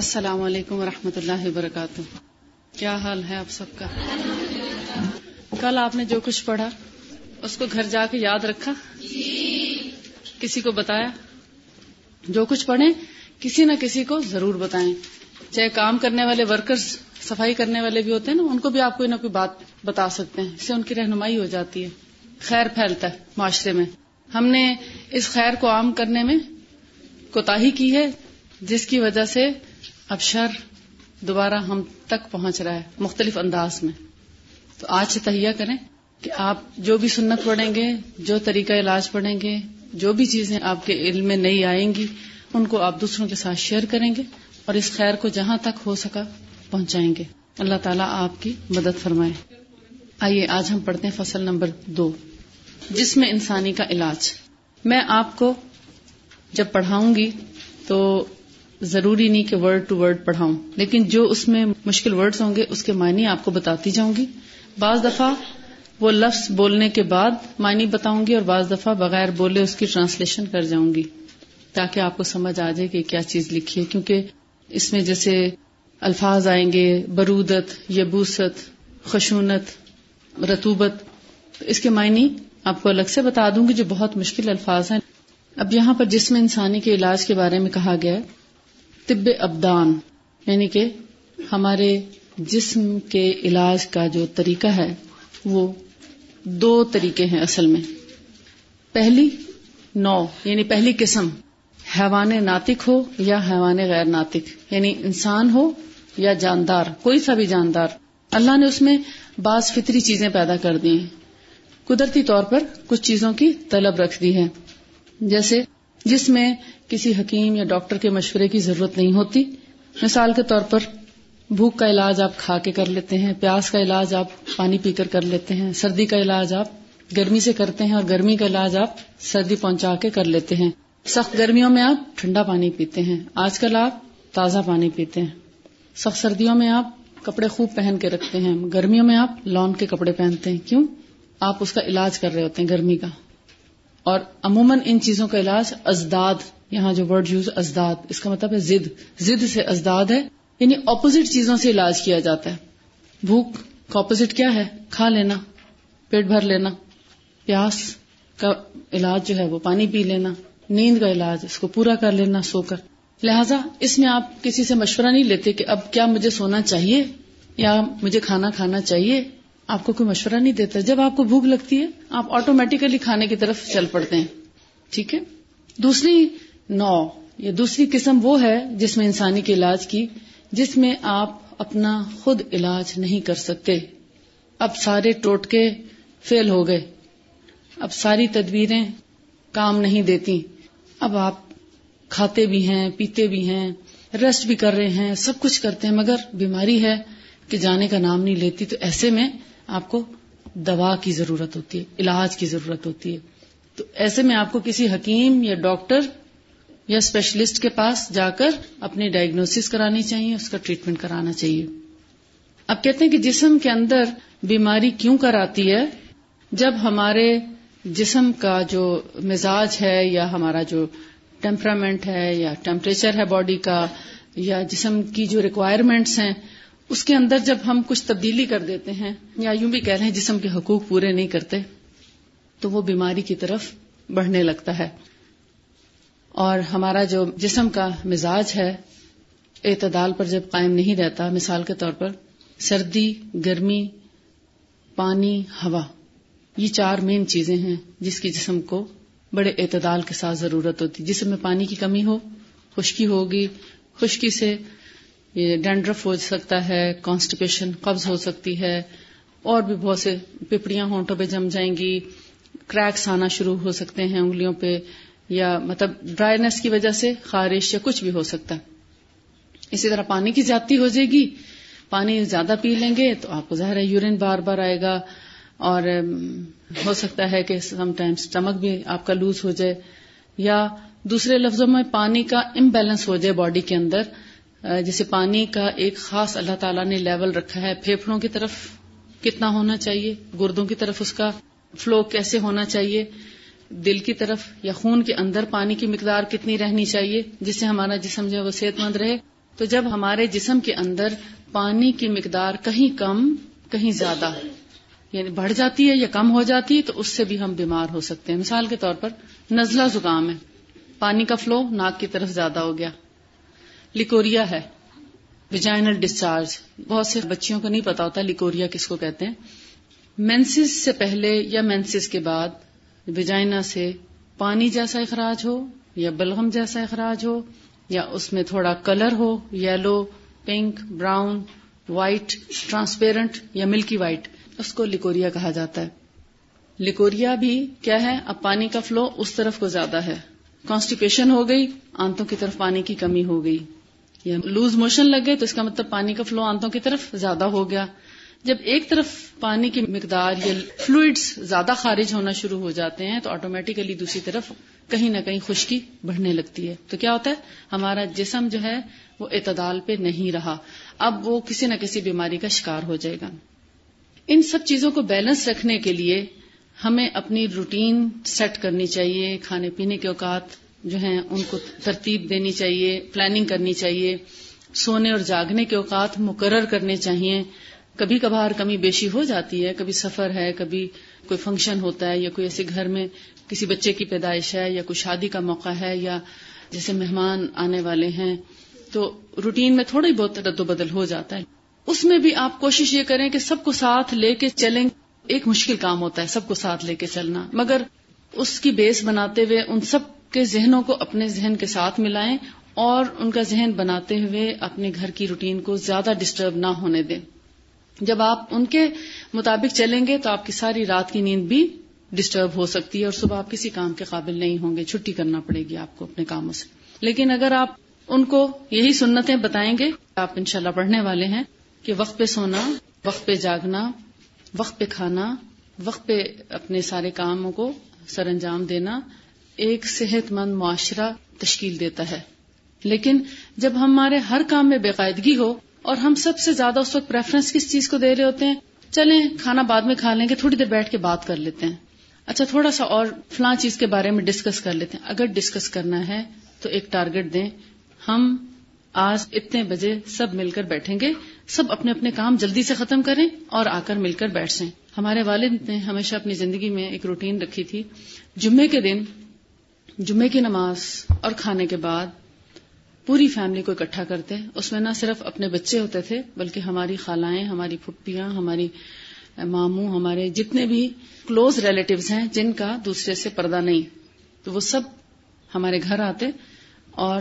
السلام علیکم ورحمۃ اللہ وبرکاتہ۔ کیا حال ہے آپ سب کا؟ کل آپ نے جو کچھ پڑھا، اس کو گھر جا کے یاد رکھا؟ کسی کو بتایا؟ جو کچھ پڑھیں، کسی نہ کسی کو ضرور بتائیں۔ چاہے کام کرنے والے ورکرز صفائی کرنے والے بھی ہوتے ہیں نا، ان کو بھی آپ کوئی نہ کوئی بات بتا سکتے ہیں۔ اس سے ان کی رہنمائی ہو جاتی ہے۔ خیر پھیلتا ہے معاشرے میں۔ ہم نے اس خیر کو عام کرنے میں کوتا کی ہے، جس کی وجہ سے اب شر دوبارہ ہم تک پہنچ رہا ہے مختلف انداز میں۔ تو آج سے تہیا کریں کہ آپ جو بھی سنت پڑھیں گے، جو طریقہ علاج پڑھیں گے، جو بھی چیزیں آپ کے علم میں نئی آئیں گی، ان کو آپ دوسروں کے ساتھ شیئر کریں گے اور اس خیر کو جہاں تک ہو سکا پہنچائیں گے۔ اللہ تعالیٰ آپ کی مدد فرمائے۔ آئیے آج ہم پڑھتے ہیں فصل نمبر دو۔ جس میں انسانی کا علاج۔ میں آپ کو جب پڑھاؤں گی تو ضروری نہیں کہ ورڈ ٹو ورڈ پڑھاؤں۔ لیکن جو اس میں مشکل ورڈز ہوں گے، اس کے معنی آپ کو بتاتی جاؤں گی۔ بعض دفعہ وہ لفظ بولنے کے بعد معنی بتاؤں گی اور بعض دفعہ بغیر بولے اس کی ٹرانسلیشن کر جاؤں گی۔ تاکہ آپ کو سمجھ آ جائے کہ کیا چیز لکھی ہے۔ کیونکہ اس میں جیسے الفاظ آئیں گے، برودت، یبوست، خشونت، رتوبت، اس کے معنی آپ کو الگ سے بتا دوں گی جو بہت مشکل الفاظ ہیں۔ اب یہاں پر جسم انسانی کے علاج کے بارے میں کہا گیا ہے۔ طب ابدان یعنی کہ ہمارے جسم کے علاج کا جو طریقہ ہے، وہ دو طریقے ہیں اصل میں۔ پہلی نو یعنی پہلی قسم، حیوان ناطق ہو یا حیوان غیر ناطق یعنی انسان ہو یا جاندار، کوئی سا بھی جاندار۔ اللہ نے اس میں بعض فطری چیزیں پیدا کر دی ہیں۔ قدرتی طور پر کچھ چیزوں کی طلب رکھ دی ہے جیسے جس میں کسی حکیم یا ڈاکٹر کے مشورے کی ضرورت نہیں ہوتی۔ مثال کے طور پر، بھوک کا علاج آپ کھا کے کر لیتے ہیں، پیاس کا علاج آپ پانی پی کر کر لیتے ہیں، سردی کا علاج آپ گرمی سے کرتے ہیں اور گرمی کا علاج آپ سردی پہنچا کے کر لیتے ہیں۔ سخت گرمیوں میں آپ ٹھنڈا پانی پیتے ہیں۔ آج کل آپ تازہ پانی پیتے ہیں۔ سخت سردیوں میں آپ کپڑے خوب پہن کے رکھتے ہیں۔ گرمیوں میں آپ لان کے کپڑے پہنتے ہیں۔ کیوں؟ آپ اس کا علاج کر رہے ہوتے ہیں گرمی کا۔ اور عموماً ان چیزوں کا علاج ازداد یہاں جو ورڈ یوز ازداد، اس کا مطلب ہے زد زد سے ازداد ہے یعنی اپوزٹ چیزوں سے علاج کیا جاتا ہے۔ بھوک کا اپوزٹ کیا ہے؟ کھا لینا، پیٹ بھر لینا۔ پیاس کا علاج جو ہے وہ پانی پی لینا۔ نیند کا علاج، اس کو پورا کر لینا، سو کر۔ لہذا اس میں آپ کسی سے مشورہ نہیں لیتے کہ اب کیا مجھے سونا چاہیے یا مجھے کھانا کھانا چاہیے۔ آپ کو کوئی مشورہ نہیں دیتا۔ جب آپ کو بھوک لگتی ہے، آپ آٹومیٹیکلی کھانے کی طرف چل پڑتے ہیں۔ ٹھیک ہے؟ دوسری نو، یہ دوسری قسم وہ ہے جس میں انسانی کے علاج کی، جس میں آپ اپنا خود علاج نہیں کر سکتے۔ اب سارے ٹوٹکے فیل ہو گئے۔ اب ساری تدبیریں کام نہیں دیتی۔ اب آپ کھاتے بھی ہیں، پیتے بھی ہیں، ریسٹ بھی کر رہے ہیں، سب کچھ کرتے ہیں، مگر بیماری ہے کہ جانے کا نام نہیں لیتی۔ تو ایسے میں آپ کو دوا کی ضرورت ہوتی ہے، علاج کی ضرورت ہوتی ہے۔ تو ایسے میں آپ کو کسی حکیم یا ڈاکٹر یا اسپیشلسٹ کے پاس جا کر اپنی ڈائگنوسس کرانی چاہیے، اس کا ٹریٹمنٹ کرانا چاہیے۔ اب کہتے ہیں کہ جسم کے اندر بیماری کیوں کر آتی ہے؟ جب ہمارے جسم کا جو مزاج ہے یا ہمارا جو ٹیمپرامنٹ ہے یا ٹیمپریچر ہے باڈی کا یا جسم کی جو ریکوائرمنٹس ہیں، اس کے اندر جب ہم کچھ تبدیلی کر دیتے ہیں یا یوں بھی کہہ رہے ہیں جسم کے حقوق پورے نہیں کرتے، تو وہ بیماری کی طرف بڑھنے لگتا ہے۔ اور ہمارا جو جسم کا مزاج ہے، اعتدال پر جب قائم نہیں رہتا، مثال کے طور پر سردی، گرمی، پانی، ہوا، یہ چار مین چیزیں ہیں جس کی جسم کو بڑے اعتدال کے ساتھ ضرورت ہوتی۔ جسم میں پانی کی کمی ہو، خشکی ہوگی، خشکی سے یہ ڈینڈرف ہو سکتا ہے کانسٹیپیشن قبض ہو سکتی ہے، اور بھی بہت سے پپڑیاں ہونٹوں پہ جم جائیں گی کریکس آنا شروع ہو سکتے ہیں انگلیوں پہ۔ یا مطلب ڈرائینس کی وجہ سے خارش یا کچھ بھی ہو سکتا ہے۔ اسی طرح پانی کی زیادتی ہو جائے گی۔ پانی زیادہ پی لیں گے تو آپ کو ظاہر ہے یورین بار بار آئے گا اور ہو سکتا ہے کہ سم ٹائم اسٹمک بھی آپ کا لوز ہو جائے۔ یا دوسرے لفظوں میں پانی کا امبیلنس ہو جائے باڈی کے اندر۔ جیسے پانی کا ایک خاص اللہ تعالیٰ نے لیول رکھا ہے پھیپڑوں کی طرف کتنا ہونا چاہیے؟ گردوں کی طرف اس کا فلو کیسے ہونا چاہیے؟ دل کی طرف یا خون کے اندر پانی کی مقدار کتنی رہنی چاہیے جس سے ہمارا جسم جو ہے وہ صحت مند رہے؟ تو جب ہمارے جسم کے اندر پانی کی مقدار کہیں کم، کہیں زیادہ یعنی بڑھ جاتی ہے یا کم ہو جاتی ہے، تو اس سے بھی ہم بیمار ہو سکتے ہیں۔ مثال کے طور پر نزلہ زکام ہے۔ پانی کا فلو ناک کی طرف زیادہ ہو گیا۔ لیکوریا ہے۔ ویجائنل ڈسچارج بہت سے بچیوں کو نہیں پتا ہوتا لیکوریا کس کو کہتے ہیں۔ مینسز سے پہلے یا مینسز کے بعد ویجائنا سے پانی جیسا اخراج ہو یا بلغم جیسا اخراج ہو یا اس میں تھوڑا کلر ہو، yellow, pink, brown, white, transparent یا ملکی وائٹ، اس کو لیکوریا کہا جاتا ہے۔ لیکوریا بھی کیا ہے؟ اب پانی کا فلو اس طرف کو زیادہ ہے۔ کانسٹیپیشن ہو گئی، آنتوں کی طرف پانی کی کمی ہو گئی۔ یا لوز موشن لگ گئے تو اس کا مطلب پانی کا فلو آنتوں کی طرف زیادہ ہو گیا۔ جب ایک طرف پانی کی مقدار یا فلوئڈس زیادہ خارج ہونا شروع ہو جاتے ہیں تو آٹومیٹیکلی دوسری طرف کہیں نہ کہیں خشکی بڑھنے لگتی ہے۔ تو کیا ہوتا ہے؟ ہمارا جسم جو ہے وہ اعتدال پہ نہیں رہا۔ اب وہ کسی نہ کسی بیماری کا شکار ہو جائے گا۔ ان سب چیزوں کو بیلنس رکھنے کے لیے ہمیں اپنی روٹین سیٹ کرنی چاہیے۔ کھانے پینے کے اوقات جو ہیں ان کو ترتیب دینی چاہیے پلاننگ کرنی چاہیے۔ سونے اور جاگنے کے اوقات مقرر کرنے چاہیے۔ کبھی کبھار کمی بیشی ہو جاتی ہے، کبھی سفر ہے، کبھی کوئی فنکشن ہوتا ہے یا کوئی ایسے گھر میں کسی بچے کی پیدائش ہے یا کوئی شادی کا موقع ہے یا جیسے مہمان آنے والے ہیں، تو روٹین میں تھوڑا ہی بہت رد و بدل ہو جاتا ہے۔ اس میں بھی آپ کوشش یہ کریں کہ سب کو ساتھ لے کے چلیں۔ ایک مشکل کام ہوتا ہے سب کو ساتھ لے کے چلنا، مگر اس کی بیس بناتے ہوئے ان سب کے ذہنوں کو اپنے ذہن کے ساتھ ملائیں اور ان کا ذہن بناتے ہوئے اپنے گھر کی روٹین کو زیادہ ڈسٹرب نہ ہونے دیں۔ جب آپ ان کے مطابق چلیں گے تو آپ کی ساری رات کی نیند بھی ڈسٹرب ہو سکتی ہے اور صبح آپ کسی کام کے قابل نہیں ہوں گے، چھٹی کرنا پڑے گی آپ کو اپنے کاموں سے۔ لیکن اگر آپ ان کو یہی سنتیں بتائیں گے، آپ انشاءاللہ پڑھنے والے ہیں کہ وقت پہ سونا، وقت پہ جاگنا، وقت پہ کھانا، وقت پہ اپنے سارے کاموں کو سر انجام دینا ایک صحت مند معاشرہ تشکیل دیتا ہے۔ لیکن جب ہمارے ہر کام میں بے قاعدگی ہو اور ہم سب سے زیادہ اس وقت پریفرنس کس چیز کو دے رہے ہوتے ہیں؟ چلیں، کھانا بعد میں کھا لیں گے، تھوڑی دیر بیٹھ کے بات کر لیتے ہیں۔ اچھا تھوڑا سا اور فلاں چیز کے بارے میں ڈسکس کر لیتے ہیں۔ اگر ڈسکس کرنا ہے تو ایک ٹارگٹ دیں۔ ہم آج اتنے بجے سب مل کر بیٹھیں گے۔ سب اپنے اپنے کام جلدی سے ختم کریں اور آ کر مل کر بیٹھ جائیں ہمارے والد نے ہمیشہ اپنی زندگی میں ایک روٹین رکھی تھی۔ جمعے کے دن، جمعے کی نماز اور کھانے کے بعد پوری فیملی کو اکٹھا کرتے اس میں نہ صرف اپنے بچے ہوتے تھے، بلکہ ہماری خالائیں، ہماری پھپھیاں، ہماری ماموں، ہمارے جتنے بھی کلوز ریلیٹیوز ہیں، جن کا دوسرے سے پردہ نہیں۔ تو وہ سب ہمارے گھر آتے اور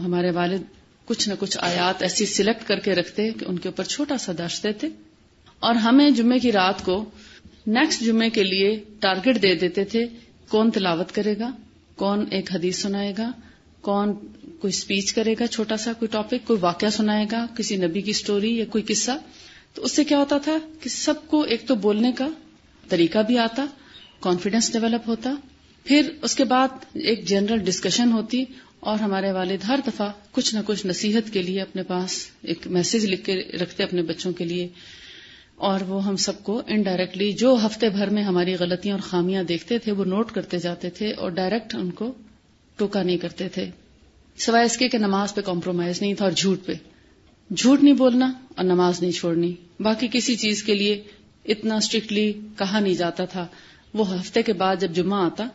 ہمارے والد کچھ نہ کچھ آیات ایسی سلیکٹ کر کے رکھتے کہ ان کے اوپر چھوٹا سا درس دیتے۔ اور ہمیں جمعے کی رات کو نیکسٹ جمعے کے لیے ٹارگٹ دے دیتے تھے، کون تلاوت کرے گا، کون ایک حدیث سنائے گا، کون کوئی اسپیچ کرے گا، چھوٹا سا کوئی ٹاپک کوئی واقعہ سنائے گا، کسی نبی کی اسٹوری یا کوئی قصہ، تو اس سے کیا ہوتا تھا کہ سب کو ایک تو بولنے کا طریقہ بھی آتا کانفیڈینس ڈیولپ ہوتا، پھر اس کے بعد ایک جنرل ڈسکشن ہوتی اور ہمارے والد ہر دفعہ کچھ نہ کچھ نصیحت کے لیے اپنے پاس ایک میسج لکھ کے رکھتے اپنے بچوں کے لیے اور وہ ہم سب کو انڈائریکٹلی جو ہفتے بھر میں ہماری غلطیاں اور خامیاں دیکھتے تھے، وہ نوٹ کرتے جاتے تھے اور ڈائریکٹ ان کو ٹوکا نہیں کرتے تھے۔ سوائے اس کے کہ نماز پہ کمپرومائز نہیں تھا اور جھوٹ پہ۔ جھوٹ نہیں بولنا اور نماز نہیں چھوڑنی۔ باقی کسی چیز کے لیے اتنا اسٹرکٹلی کہا نہیں جاتا تھا۔ وہ ہفتے کے بعد جب جمعہ آتا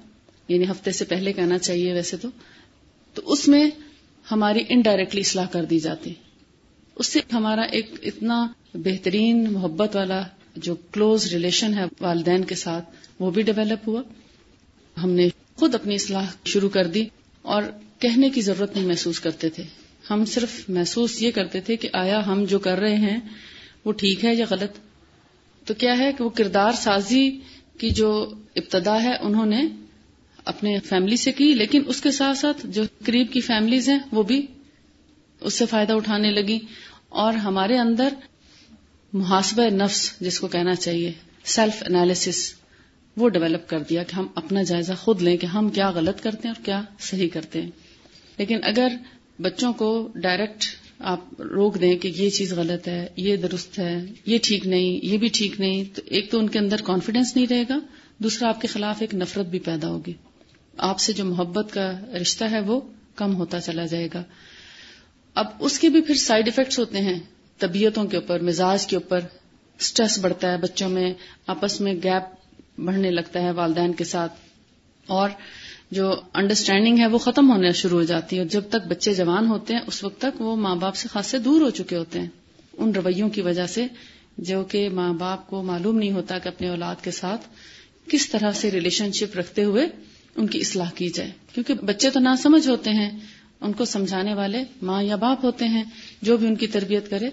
یعنی ہفتے سے پہلے کہنا چاہیے ویسے تو تو اس میں ہماری انڈائریکٹلی اصلاح کر دی جاتی۔ اس سے ہمارا ایک اتنا بہترین محبت والا جو کلوز ریلیشن ہے والدین کے ساتھ، وہ بھی ڈیولپ ہوا۔ ہم نے خود اپنی اصلاح شروع کر دی اور کہنے کی ضرورت نہیں محسوس کرتے تھے۔ ہم صرف محسوس یہ کرتے تھے کہ آیا ہم جو کر رہے ہیں وہ ٹھیک ہے یا غلط۔ تو کیا ہے کہ وہ کردار سازی کی جو ابتدا ہے انہوں نے اپنے فیملی سے کی، لیکن اس کے ساتھ ساتھ جو قریب کی فیملیز ہیں وہ بھی اس سے فائدہ اٹھانے لگی۔ اور ہمارے اندر محاسبہ نفس جس کو کہنا چاہیے سیلف انالیس وہ ڈیولپ کر دیا کہ ہم اپنا جائزہ خود لیں کہ ہم کیا غلط کرتے ہیں اور کیا صحیح کرتے ہیں۔ لیکن اگر بچوں کو ڈائریکٹ آپ روک دیں کہ یہ چیز غلط ہے، یہ درست ہے، یہ ٹھیک نہیں، یہ بھی ٹھیک نہیں، تو ایک تو ان کے اندر کانفیڈینس نہیں رہے گا، دوسرا آپ کے خلاف ایک نفرت بھی پیدا ہوگی۔ آپ سے جو محبت کا رشتہ ہے وہ کم ہوتا چلا جائے گا۔ اب اس کے بھی پھر سائڈ افیکٹس ہوتے ہیں، طبیعتوں کے اوپر، مزاج کے اوپر اسٹریس بڑھتا ہے بچوں میں، آپس میں گیپ بڑھنے لگتا ہے والدین کے ساتھ۔ اور جو انڈرسٹینڈنگ ہے وہ ختم ہونے شروع ہو جاتی ہے اور جب تک بچے جوان ہوتے ہیں، اس وقت تک وہ ماں باپ سے خاصے دور ہو چکے ہوتے ہیں۔ ان رویوں کی وجہ سے جو کہ ماں باپ کو معلوم نہیں ہوتا کہ اپنے اولاد کے ساتھ کس طرح سے ریلیشن شپ رکھتے ہوئے ان کی اصلاح کی جائے۔ کیونکہ بچے تو نہ سمجھ ہوتے ہیں، ان کو سمجھانے والے ماں یا باپ ہوتے ہیں، جو بھی ان کی تربیت کرے۔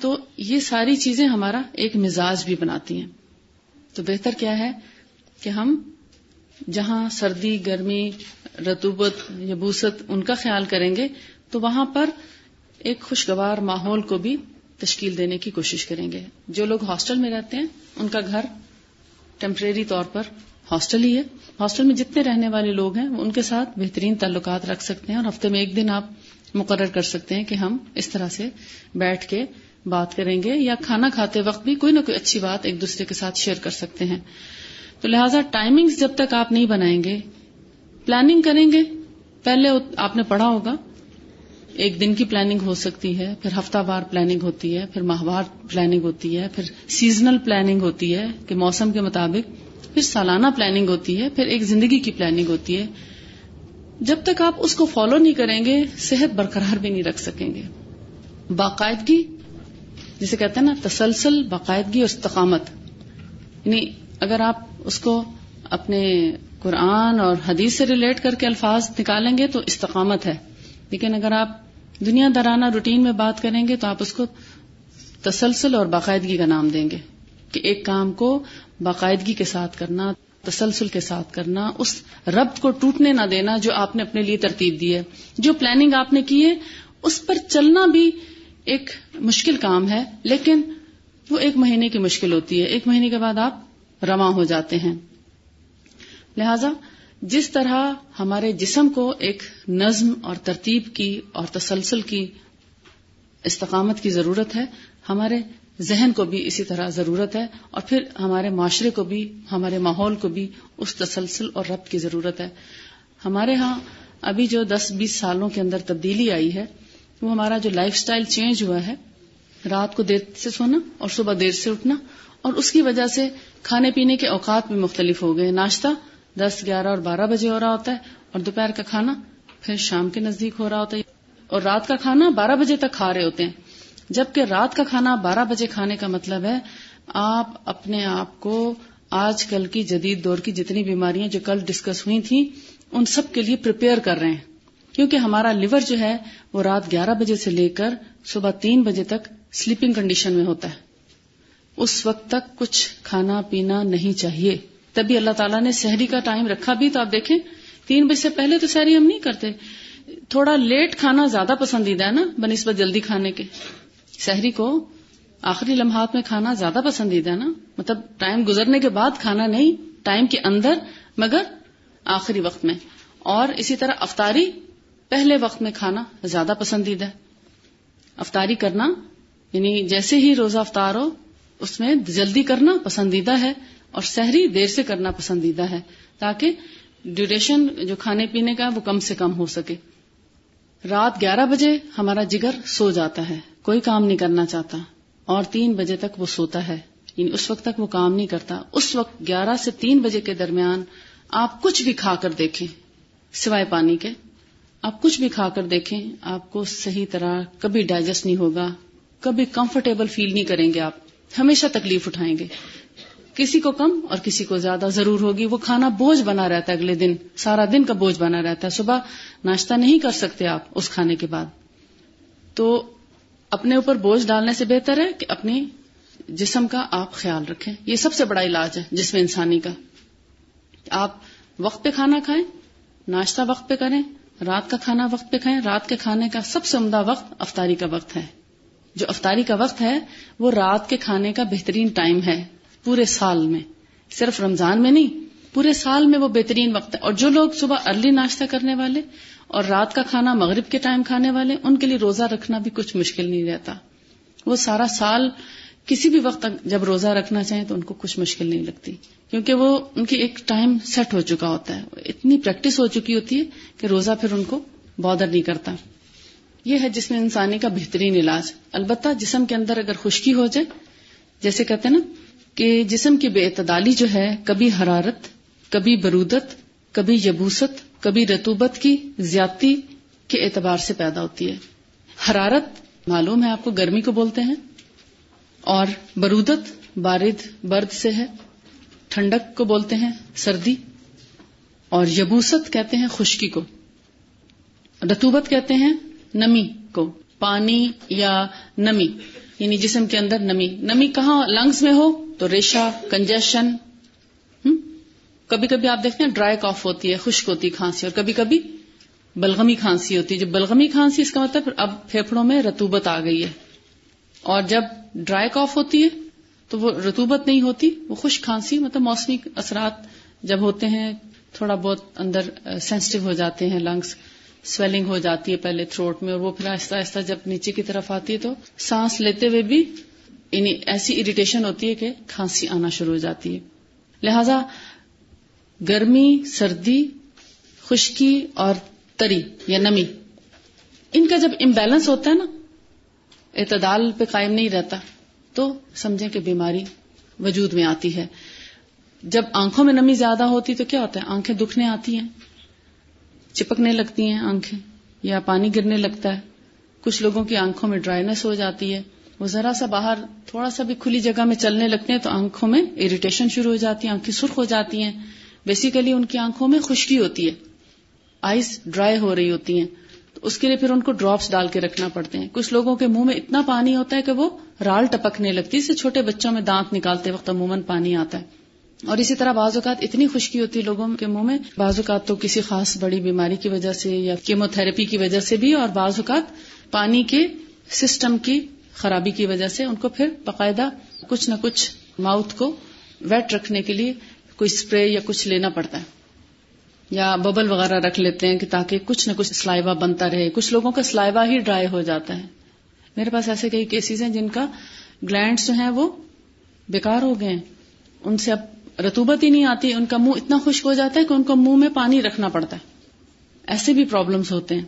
تو یہ ساری چیزیں ہمارا ایک مزاج بھی بناتی ہیں۔ تو بہتر کیا ہے کہ ہم جہاں سردی، گرمی رتوبت یا بوست ان کا خیال کریں گے، تو وہاں پر ایک خوشگوار ماحول کو بھی تشکیل دینے کی کوشش کریں گے۔ جو لوگ ہاسٹل میں رہتے ہیں، ان کا گھر ٹیمپریری طور پر ہاسٹل ہی ہے۔ ہاسٹل میں جتنے رہنے والے لوگ ہیں، وہ ان کے ساتھ بہترین تعلقات رکھ سکتے ہیں اور ہفتے میں ایک دن آپ مقرر کر سکتے ہیں کہ ہم اس طرح سے بیٹھ کے بات کریں گے یا کھانا کھاتے وقت بھی کوئی نہ کوئی اچھی بات ایک دوسرے کے ساتھ شیئر کر سکتے ہیں۔ تو لہٰذا ٹائمنگ جب تک آپ نہیں بنائیں گے پلاننگ کریں گے، پہلے آپ نے پڑھا ہوگا۔ ایک دن کی پلاننگ ہو سکتی ہے، پھر ہفتہ وار پلاننگ ہوتی ہے، پھر ماہوار پلاننگ ہوتی ہے، پھر سیزنل پلاننگ ہوتی ہے کہ موسم کے مطابق، پھر سالانہ پلاننگ ہوتی ہے، پھر ایک زندگی کی پلاننگ ہوتی ہے۔ جب تک آپ اس کو فالو نہیں کریں گے، صحت برقرار بھی نہیں رکھ سکیں گے۔ باقاعدگی، جسے کہتے ہیں نا تسلسل، باقاعدگی اور استقامت۔ یعنی اگر آپ اس کو اپنے قرآن اور حدیث سے ریلیٹ کر کے الفاظ نکالیں گے تو استقامت ہے۔ لیکن اگر آپ دنیا دارانہ روٹین میں بات کریں گے تو آپ اس کو تسلسل اور باقاعدگی کا نام دیں گے کہ ایک کام کو باقاعدگی کے ساتھ کرنا، تسلسل کے ساتھ کرنا، اس ربط کو ٹوٹنے نہ دینا جو آپ نے اپنے لیے ترتیب دی ہے۔ جو پلاننگ آپ نے کی ہے، اس پر چلنا بھی ایک مشکل کام ہے، لیکن وہ ایک مہینے کی مشکل ہوتی ہے۔ ایک مہینے کے بعد آپ رواں ہو جاتے ہیں۔ لہذا جس طرح ہمارے جسم کو ایک نظم اور ترتیب کی اور تسلسل کی استقامت کی ضرورت ہے، ہمارے ذہن کو بھی اسی طرح ضرورت ہے اور پھر ہمارے معاشرے کو بھی، ہمارے ماحول کو بھی اس تسلسل اور ربط کی ضرورت ہے۔ ہمارے ہاں ابھی جو دس بیس سالوں کے اندر تبدیلی آئی ہے، وہ ہمارا جو لائف سٹائل چینج ہوا ہے، رات کو دیر سے سونا اور صبح دیر سے اٹھنا اور اس کی وجہ سے کھانے پینے کے اوقات بھی مختلف ہو گئے۔ ناشتہ دس، گیارہ اور بارہ بجے ہو رہا ہوتا ہے اور دوپہر کا کھانا پھر شام کے نزدیک ہو رہا ہوتا ہے اور رات کا کھانا بارہ بجے تک کھا رہے ہوتے ہیں۔ جبکہ رات کا کھانا بارہ بجے کھانے کا مطلب ہے آپ اپنے آپ کو آج کل کی جدید دور کی جتنی بیماریاں جو کل ڈسکس ہوئی تھیں، ان سب کے لیے پریپیئر کر رہے ہیں۔ کیونکہ ہمارا لیور جو ہے وہ رات گیارہ بجے سے لے کر صبح تین بجے تک سلیپنگ کنڈیشن میں ہوتا ہے۔ اس وقت تک کچھ کھانا پینا نہیں چاہیے۔ تبھی اللہ تعالیٰ نے سحری کا ٹائم رکھا بھی تو آپ دیکھیں، تین بجے سے پہلے تو سحری ہم نہیں کرتے۔ تھوڑا لیٹ کھانا زیادہ پسندیدہ ہے نا بنسبت جلدی کھانے کے۔ سحری کو آخری لمحات میں کھانا زیادہ پسندیدہ نا۔ مطلب ٹائم گزرنے کے بعد کھانا نہیں، ٹائم کے اندر مگر آخری وقت میں۔ اور اسی طرح افطاری، پہلے وقت میں کھانا زیادہ پسندیدہ ہے۔ افطاری کرنا یعنی جیسے ہی روزہ افطار ہو اس میں جلدی کرنا پسندیدہ ہے اور سحری دیر سے کرنا پسندیدہ ہے تاکہ ڈیوریشن جو کھانے پینے کا ہے وہ کم سے کم ہو سکے۔ رات گیارہ بجے ہمارا جگر سو جاتا ہے، کوئی کام نہیں کرنا چاہتا۔ اور تین بجے تک وہ سوتا ہے۔ یعنی اس وقت تک وہ کام نہیں کرتا۔ اس وقت گیارہ سے تین بجے کے درمیان آپ کچھ بھی کھا کر دیکھیں، سوائے پانی کے۔ آپ کچھ بھی کھا کر دیکھیں، آپ کو صحیح طرح کبھی ڈائجسٹ نہیں ہوگا، کبھی کمفرٹیبل فیل نہیں کریں گے آپ۔ ہمیشہ تکلیف اٹھائیں گے۔ کسی کو کم اور کسی کو زیادہ ضرور ہوگی۔ وہ کھانا بوجھ بنا رہتا ہے اگلے دن۔ سارا دن کا بوجھ بنا رہتا ہے۔ صبح ناشتہ نہیں کر سکتے آپ اس کھانے کے بعد۔ تو اپنے اوپر بوجھ ڈالنے سے بہتر ہے کہ اپنی جسم کا آپ خیال رکھیں۔ یہ سب سے بڑا علاج ہے جسم انسانی کا۔ آپ وقت پہ کھانا کھائیں، ناشتہ وقت پہ کریں، رات کا کھانا وقت پہ کھائیں۔ رات کے کھانے کا سب سے عمدہ وقت افطاری کا وقت ہے۔ جو افطاری کا وقت ہے، وہ رات کے کھانے کا بہترین ٹائم ہے، پورے سال میں۔ صرف رمضان میں نہیں، پورے سال میں وہ بہترین وقت ہے۔ اور جو لوگ صبح ارلی ناشتہ کرنے والے اور رات کا کھانا مغرب کے ٹائم کھانے والے، ان کے لیے روزہ رکھنا بھی کچھ مشکل نہیں رہتا۔ وہ سارا سال کسی بھی وقت جب روزہ رکھنا چاہیں تو ان کو کچھ مشکل نہیں لگتی۔ کیونکہ وہ ان کی ایک ٹائم سیٹ ہو چکا ہوتا ہے۔ اتنی پریکٹس ہو چکی ہوتی ہے کہ روزہ پھر ان کو بادر نہیں کرتا۔ یہ ہے جس میں انسانی کا بہترین علاج۔ البتہ جسم کے اندر اگر خشکی ہو جائے، جیسے کہتے ہیں نا کہ جسم کی بے اعتدالی جو ہے، کبھی حرارت، کبھی برودت، کبھی یبوست، کبھی رتوبت کی زیادتی کے اعتبار سے پیدا ہوتی ہے۔ حرارت معلوم ہے آپ کو گرمی کو بولتے ہیں، اور برودت بارد برد سے ہے، ٹھنڈک کو بولتے ہیں، سردی، اور یبوست کہتے ہیں خشکی کو۔ رتوبت کہتے ہیں نمی کو، پانی یا نمی یعنی جسم کے اندر نمی۔ نمی کہاں لنگس میں ہو؟ تو ریشا کنجیشن۔ کبھی کبھی آپ دیکھتے ہیں ڈرائی کاف ہوتی ہے، خشک ہوتی ہے کھانسی، اور کبھی کبھی بلغمی کھانسی ہوتی ہے۔ جب بلغمی کھانسی، اس کا مطلب اب پھیپڑوں میں رتوبت آ گئی ہے۔ اور جب ڈرائی کاف ہوتی ہے، تو وہ رتوبت نہیں ہوتی، وہ خشک کھانسی مطلب موسمی اثرات جب ہوتے ہیں، تھوڑا بہت اندر سینسٹو ہو جاتے ہیں لنگس سویلنگ ہو جاتی ہے پہلے تھروٹ میں اور وہ پھر آہستہ آہستہ جب نیچے کی طرف آتی ہے تو سانس لیتے ہوئے بھی یعنی ایسی اریٹیشن ہوتی ہے کہ کھانسی آنا شروع ہو جاتی ہے۔ لہذا گرمی، سردی، خشکی اور تری یا نمی، ان کا جب امبیلنس ہوتا ہے نا، اعتدال پہ قائم نہیں رہتا، تو سمجھیں کہ بیماری وجود میں آتی ہے۔ جب آنکھوں میں نمی زیادہ ہوتی تو کیا ہوتا ہے؟ آنکھیں دکھنے آتی ہیں۔ چپکنے لگتی ہیں آنکھیں یا پانی گرنے لگتا ہے۔ کچھ لوگوں کی آنکھوں میں ڈرائینس ہو جاتی ہے۔ وہ ذرا سا باہر، تھوڑا سا بھی کھلی جگہ میں چلنے لگتے ہیں تو آنکھوں میں اریٹیشن شروع ہو جاتی ہے آنکھیں سرخ ہو جاتی ہیں۔ بیسیکلی ان کی آنکھوں میں خشکی ہوتی ہے۔ آئس ڈرائی ہو رہی ہوتی ہیں۔ تو اس کے لیے پھر ان کو ڈراپس ڈال کے رکھنا پڑتے ہیں۔ کچھ لوگوں کے منہ میں اتنا پانی ہوتا ہے کہ وہ رال ٹپکنے لگتی ہے۔ اسے چھوٹے بچوں میں دانت نکالتے وقت عموماً پانی آتا ہے۔ اور اسی طرح بعض اوقات اتنی خشکی ہوتی ہے لوگوں کے منہ میں، بعض اوقات تو کسی خاص بڑی بیماری کی وجہ سے یا کیمو تھراپی کی وجہ سے بھی، اور بعض اوقات پانی کے سسٹم کی خرابی کی وجہ سے ان کو پھر باقاعدہ کچھ نہ کچھ ماؤتھ کو ویٹ رکھنے کے لیے کوئی اسپرے یا کچھ لینا پڑتا ہے۔ یا ببل وغیرہ رکھ لیتے ہیں کہ تاکہ کچھ نہ کچھ سلائیوا بنتا رہے، کچھ لوگوں کا سلائیوا ہی ڈرائی ہو جاتا ہے۔ میرے پاس ایسے کئی کیسز ہیں جن کا گلینڈس جو ہیں وہ بیکار ہو گئے ان سے اب رتوبت ہی نہیں آتی، ان کا منہ اتنا خشک ہو جاتا ہے کہ ان کو منہ میں پانی رکھنا پڑتا ہے۔ ایسے بھی پرابلمس ہوتے ہیں۔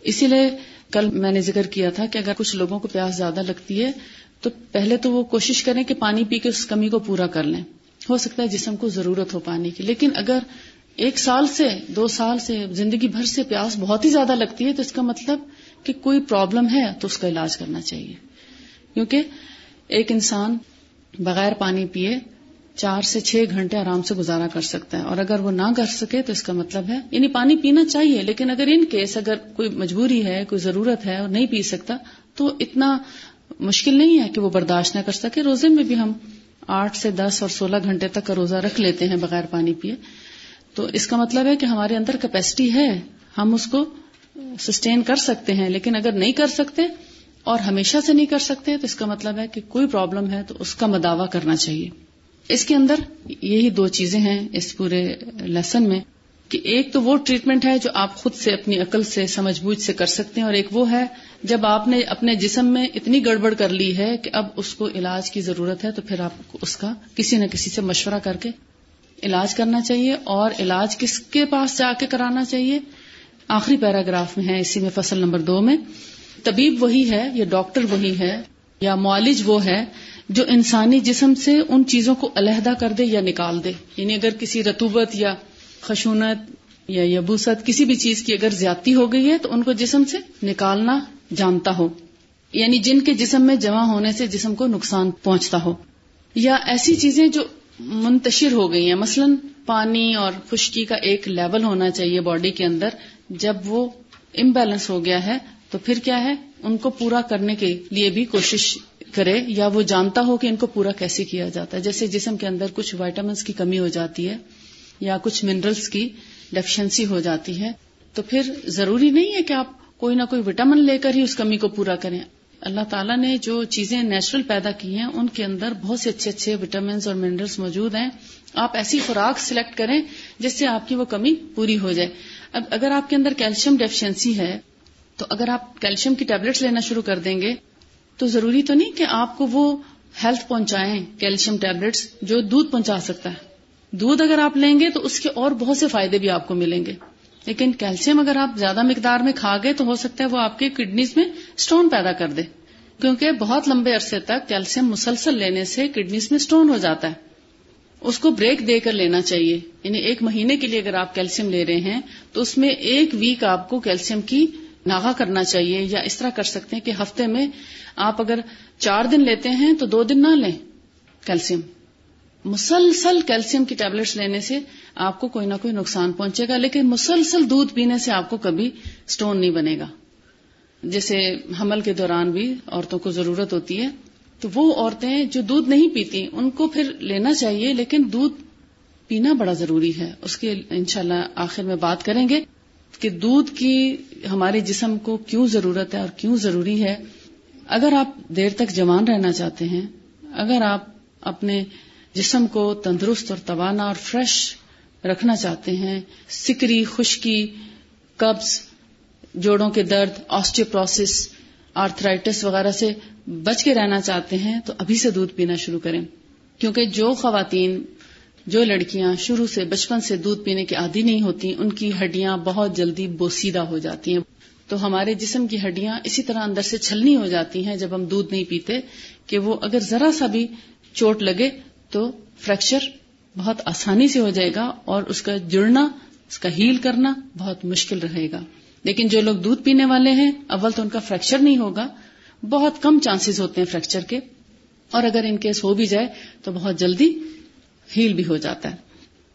اسی لیے کل میں نے ذکر کیا تھا کہ اگر کچھ لوگوں کو پیاس زیادہ لگتی ہے، تو پہلے تو وہ کوشش کریں کہ پانی پی کے اس کمی کو پورا کر لیں۔ ہو سکتا ہے جسم کو ضرورت ہو پانی کی، لیکن اگر ایک سال سے، دو سال سے، زندگی بھر سے پیاس بہت ہی زیادہ لگتی ہے، تو اس کا مطلب کہ کوئی پرابلم ہے، تو اس کا علاج کرنا چاہیے۔ کیونکہ ایک انسان بغیر پانی پیے چار سے چھ گھنٹے آرام سے گزارا کر سکتا ہے اور اگر وہ نہ کر سکے تو اس کا مطلب ہے یعنی پانی پینا چاہیے، لیکن اگر ان کیس اگر کوئی مجبوری ہے، کوئی ضرورت ہے اور نہیں پی سکتا، تو اتنا مشکل نہیں ہے کہ وہ برداشت نہ کر سکے۔ روزے میں بھی ہم آٹھ سے دس اور سولہ گھنٹے تک کا روزہ رکھ لیتے ہیں بغیر پانی پیے۔ تو اس کا مطلب ہے کہ ہمارے اندر کیپیسٹی ہے، ہم اس کو سسٹین کر سکتے ہیں، لیکن اگر نہیں کر سکتے اور ہمیشہ سے نہیں کر سکتے، تو اس کا مطلب ہے کہ کوئی پرابلم ہے تو اس کا مداوع کرنا چاہیے۔ اس کے اندر یہی دو چیزیں ہیں اس پورے لیسن میں کہ ایک تو وہ ٹریٹمنٹ ہے جو آپ خود سے اپنی عقل سے، سمجھ بوجھ سے کر سکتے ہیں، اور ایک وہ ہے جب آپ نے اپنے جسم میں اتنی گڑبڑ کر لی ہے کہ اب اس کو علاج کی ضرورت ہے، تو پھر آپ کو اس کا کسی نہ کسی سے مشورہ کر کے علاج کرنا چاہیے، اور علاج کس کے پاس جا کے کرانا چاہیے؟ آخری پیراگراف میں ہے اسی میں فصل نمبر دو میں۔ طبیب وہی ہے یا ڈاکٹر وہی ہے یا معالج وہ ہے جو انسانی جسم سے ان چیزوں کو علیحدہ کر دے یا نکال دے۔ یعنی اگر کسی رتوبت یا خشونت یا یبوست کسی بھی چیز کی اگر زیادتی ہو گئی ہے تو ان کو جسم سے نکالنا جانتا ہو۔ یعنی جن کے جسم میں جمع ہونے سے جسم کو نقصان پہنچتا ہو۔ یا ایسی چیزیں جو منتشر ہو گئی ہیں۔ مثلا پانی اور خشکی کا ایک لیول ہونا چاہیے باڈی کے اندر۔ جب وہ امبیلنس ہو گیا ہے تو پھر کیا ہے؟ ان کو پورا کرنے کے لیے بھی کوشش کرے، یا وہ جانتا ہو کہ ان کو پورا کیسے کیا جاتا ہے؟ جیسے جسم کے اندر کچھ وائٹامنس کی کمی ہو جاتی ہے، یا کچھ منرلس کی ڈیفیشنسی ہو جاتی ہے، تو پھر ضروری نہیں ہے کہ آپ کوئی نہ کوئی وٹامن لے کر ہی اس کمی کو پورا کریں۔ اللہ تعالیٰ نے جو چیزیں نیچرل پیدا کی ہیں، ان کے اندر بہت سے اچھے اچھے وٹامنس اور منرلس موجود ہیں۔ آپ ایسی خوراک سلیکٹ کریں جس سے آپ کی وہ کمی پوری ہو جائے۔ اب اگر آپ کے اندر کیلشیم ڈیفیشنسی ہے تو اگر آپ کیلشیم کی ٹیبلٹس لینا شروع کر دیں گے، تو ضروری تو نہیں کہ آپ کو وہ ہیلتھ پہنچائیں کیلشیم ٹیبلٹس جو دودھ پہنچا سکتا ہے۔ دودھ اگر آپ لیں گے تو اس کے اور بہت سے فائدے بھی آپ کو ملیں گے۔ لیکن کیلشیم اگر آپ زیادہ مقدار میں کھا گئے تو ہو سکتا ہے وہ آپ کے کڈنیز میں اسٹون پیدا کر دے۔ کیونکہ بہت لمبے عرصے تک کیلشیم مسلسل لینے سے کڈنیز میں اسٹون ہو جاتا ہے۔ اس کو بریک دے کر لینا چاہیے۔ یعنی ایک مہینے کے لیے اگر آپ کیلشیم لے رہے ہیں تو اس میں ایک ویک آپ کو کیلشیم کی ناغا کرنا چاہیے یا اس طرح کر سکتے ہیں کہ ہفتے میں آپ اگر چار دن لیتے ہیں تو دو دن نہ لیں کیلشیم مسلسل کیلشیم کی ٹیبلٹس لینے سے آپ کو کوئی نہ کوئی نقصان پہنچے گا، لیکن مسلسل دودھ پینے سے آپ کو کبھی اسٹون نہیں بنے گا۔ جیسے حمل کے دوران بھی عورتوں کو ضرورت ہوتی ہے، تو وہ عورتیں جو دودھ نہیں پیتی، ان کو پھر لینا چاہیے، لیکن دودھ پینا بڑا ضروری ہے۔ اس کے انشاءاللہ آخر میں بات کریں گے۔ کہ دودھ کی ہمارے جسم کو کیوں ضرورت ہے اور کیوں ضروری ہے؟ اگر آپ دیر تک جوان رہنا چاہتے ہیں، اگر آپ اپنے جسم کو تندرست اور توانا اور فریش رکھنا چاہتے ہیں، سکری، خشکی قبض جوڑوں کے درد آسٹیوپروسس آرتھرائٹس وغیرہ سے بچ کے رہنا چاہتے ہیں، تو ابھی سے دودھ پینا شروع کریں۔ کیونکہ جو خواتین جو لڑکیاں شروع سے بچپن سے دودھ پینے کی عادی نہیں ہوتی، ان کی ہڈیاں بہت جلدی بوسیدہ ہو جاتی ہیں۔ تو ہمارے جسم کی ہڈیاں اسی طرح اندر سے چھلنی ہو جاتی ہیں جب ہم دودھ نہیں پیتے کہ وہ اگر ذرا سا بھی چوٹ لگے تو فریکچر بہت آسانی سے ہو جائے گا اور اس کا جڑنا، اس کا ہیل کرنا بہت مشکل رہے گا۔ لیکن جو لوگ دودھ پینے والے ہیں، اول تو ان کا فریکچر نہیں ہوگا۔ بہت کم چانسز ہوتے ہیں فریکچر کے۔ اور اگر ان کیس ہو بھی جائے تو بہت جلدی ہیل بھی ہو جاتا ہے۔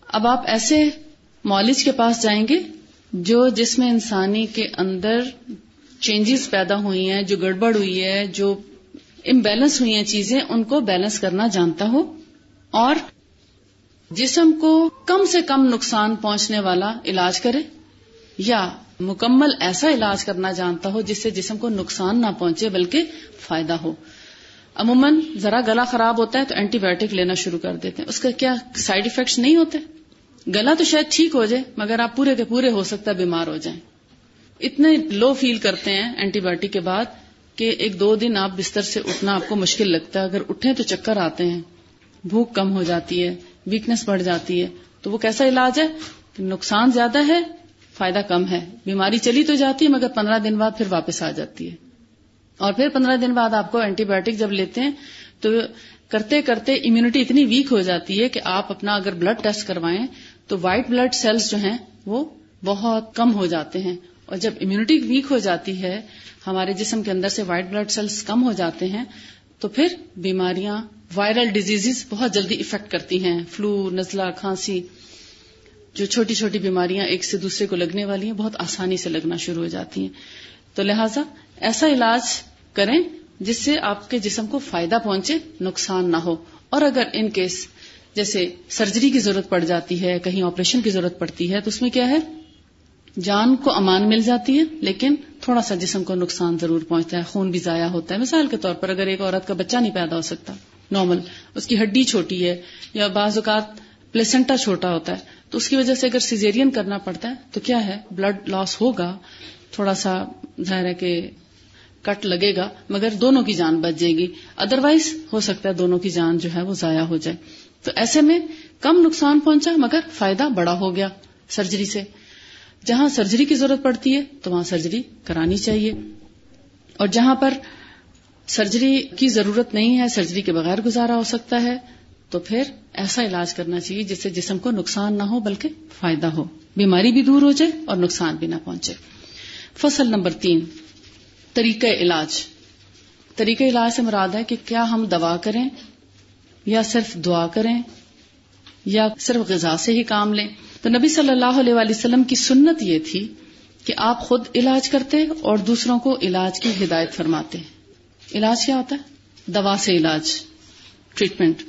اب آپ ایسے مالج کے پاس جائیں گے جو جس میں انسانی کے اندر چینجز پیدا ہوئی ہیں، جو گڑبڑ ہوئی ہے، جو امبیلنس ہوئی ہیں چیزیں، ان کو بیلنس کرنا جانتا ہو اور جسم کو کم سے کم نقصان پہنچنے والا علاج کرے یا مکمل ایسا علاج کرنا جانتا ہو جس سے جسم کو نقصان نہ پہنچے بلکہ فائدہ ہو۔ عموماً ذرا گلا خراب ہوتا ہے تو اینٹی بایوٹک لینا شروع کر دیتے ہیں۔ اس کا کیا سائڈ افیکٹس نہیں ہوتے؟ گلا تو شاید ٹھیک ہو جائے، مگر آپ پورے کے پورے ہو سکتا ہے بیمار ہو جائیں۔ اتنے لو فیل کرتے ہیں اینٹی بایوٹک کے بعد کہ ایک دو دن آپ بستر سے اٹھنا آپ کو مشکل لگتا ہے۔ اگر اٹھیں تو چکر آتے ہیں، بھوک کم ہو جاتی ہے ویکنس بڑھ جاتی ہے۔ تو وہ کیسا علاج ہے؟ کہ نقصان زیادہ ہے، فائدہ کم ہے۔ بیماری چلی تو جاتی ہے، مگر پندرہ دن بعد پھر واپس آ جاتی ہے۔ اور پھر پندرہ دن بعد آپ کو اینٹی بایوٹک جب لیتے ہیں، تو کرتے کرتے امیونٹی اتنی ویک ہو جاتی ہے کہ آپ اپنا اگر بلڈ ٹیسٹ کروائیں، تو وائٹ بلڈ سیلز جو ہیں، وہ بہت کم ہو جاتے ہیں۔ اور جب امیونٹی ویک ہو جاتی ہے، ہمارے جسم کے اندر سے وائٹ بلڈ سیلز کم ہو جاتے ہیں، تو پھر بیماریاں وائرل ڈیزیز بہت جلدی افیکٹ کرتی ہیں۔ فلو نزلہ، کھانسی، جو چھوٹی چھوٹی بیماریاں ایک سے دوسرے کو لگنے والی ہیں، بہت آسانی سے لگنا شروع ہو جاتی ہیں۔ تو لہٰذا ایسا علاج کریں جس سے آپ کے جسم کو فائدہ پہنچے، نقصان نہ ہو۔ اور اگر ان کیس جیسے سرجری کی ضرورت پڑ جاتی ہے، کہیں آپریشن کی ضرورت پڑتی ہے، تو اس میں کیا ہے؟ جان کو امان مل جاتی ہے، لیکن تھوڑا سا جسم کو نقصان ضرور پہنچتا ہے، خون بھی ضائع ہوتا ہے۔ مثال کے طور پر اگر ایک عورت کا بچہ نہیں پیدا ہو سکتا نارمل اس کی ہڈی چھوٹی ہے یا بعض اوقات پلیسنٹا چھوٹا ہوتا ہے، تو اس کی وجہ سے اگر سیزیرین کرنا پڑتا ہے، تو کیا ہے؟ بلڈ لاس ہوگا۔ تھوڑا سا ظاہر ہے کہ کٹ لگے گا، مگر دونوں کی جان بچ جائے گی۔ ادروائز ہو سکتا ہے دونوں کی جان جو ہے وہ ضائع ہو جائے۔ تو ایسے میں کم نقصان پہنچا، مگر فائدہ بڑا ہو گیا سرجری سے۔ جہاں سرجری کی ضرورت پڑتی ہے، تو وہاں سرجری کرانی چاہیے۔ اور جہاں پر سرجری کی ضرورت نہیں ہے، سرجری کے بغیر گزارا ہو سکتا ہے، تو پھر ایسا علاج کرنا چاہیے جس سے جسم کو نقصان نہ ہو، بلکہ فائدہ ہو۔ بیماری بھی دور ہو جائے اور نقصان بھی نہ پہنچے۔ فصل نمبر تین۔ طریقہ علاج۔ طریقہ علاج سے مراد ہے کہ کیا ہم دوا کریں یا صرف دعا کریں یا صرف غذا سے ہی کام لیں۔ تو نبی صلی اللہ علیہ وسلم کی سنت یہ تھی کہ آپ خود علاج کرتے اور دوسروں کو علاج کی ہدایت فرماتے۔ علاج کیا ہوتا ہے؟ دوا سے علاج ٹریٹمنٹ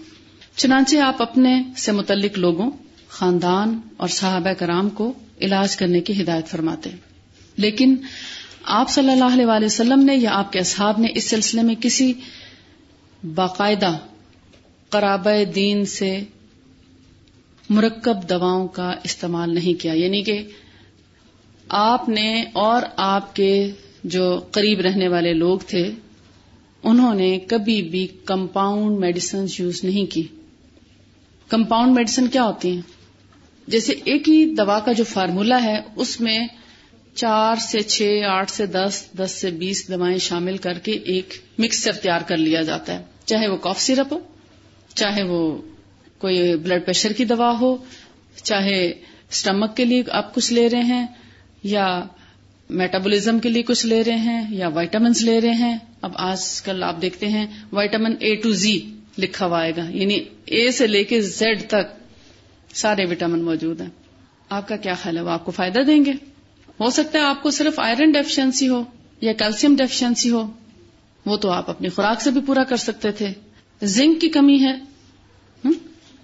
چنانچہ آپ اپنے سے متعلق لوگوں، خاندان اور صحابہ کرام کو علاج کرنے کی ہدایت فرماتے۔ لیکن آپ صلی اللہ علیہ وآلہ وسلم نے یا آپ کے اصحاب نے اس سلسلے میں کسی باقاعدہ قراب دین سے مرکب دواؤں کا استعمال نہیں کیا؟ یعنی کہ آپ نے اور آپ کے جو قریب رہنے والے لوگ تھے، انہوں نے کبھی بھی کمپاؤنڈ میڈیسن یوز نہیں کی۔ کمپاؤنڈ میڈیسن کیا ہوتی ہیں؟ جیسے ایک ہی دوا کا جو فارمولا ہے، اس میں چار سے چھ، آٹھ سے دس دس سے بیس دوائیں شامل کر کے ایک مکسچر تیار کر لیا جاتا ہے۔ چاہے وہ کاف سیرپ ہو، چاہے وہ کوئی بلڈ پریشر کی دوا ہو، چاہے اسٹمک کے لیے آپ کچھ لے رہے ہیں یا میٹابولزم کے لیے کچھ لے رہے ہیں یا وائٹامنس لے رہے ہیں۔ اب آج کل آپ دیکھتے ہیں وائٹامن اے ٹو زی لکھا ہوا آئے گا۔ یعنی اے سے لے کے زیڈ تک سارے وٹامن موجود ہیں۔ آپ کا کیا خیال ہے؟ وہ آپ کو فائدہ دیں گے؟ ہو سکتا ہے آپ کو صرف آئرن ڈیفیشنسی ہو یا کیلشیم ڈیفیشنسی ہو، وہ تو آپ اپنی خوراک سے بھی پورا کر سکتے تھے۔ زنک کی کمی ہے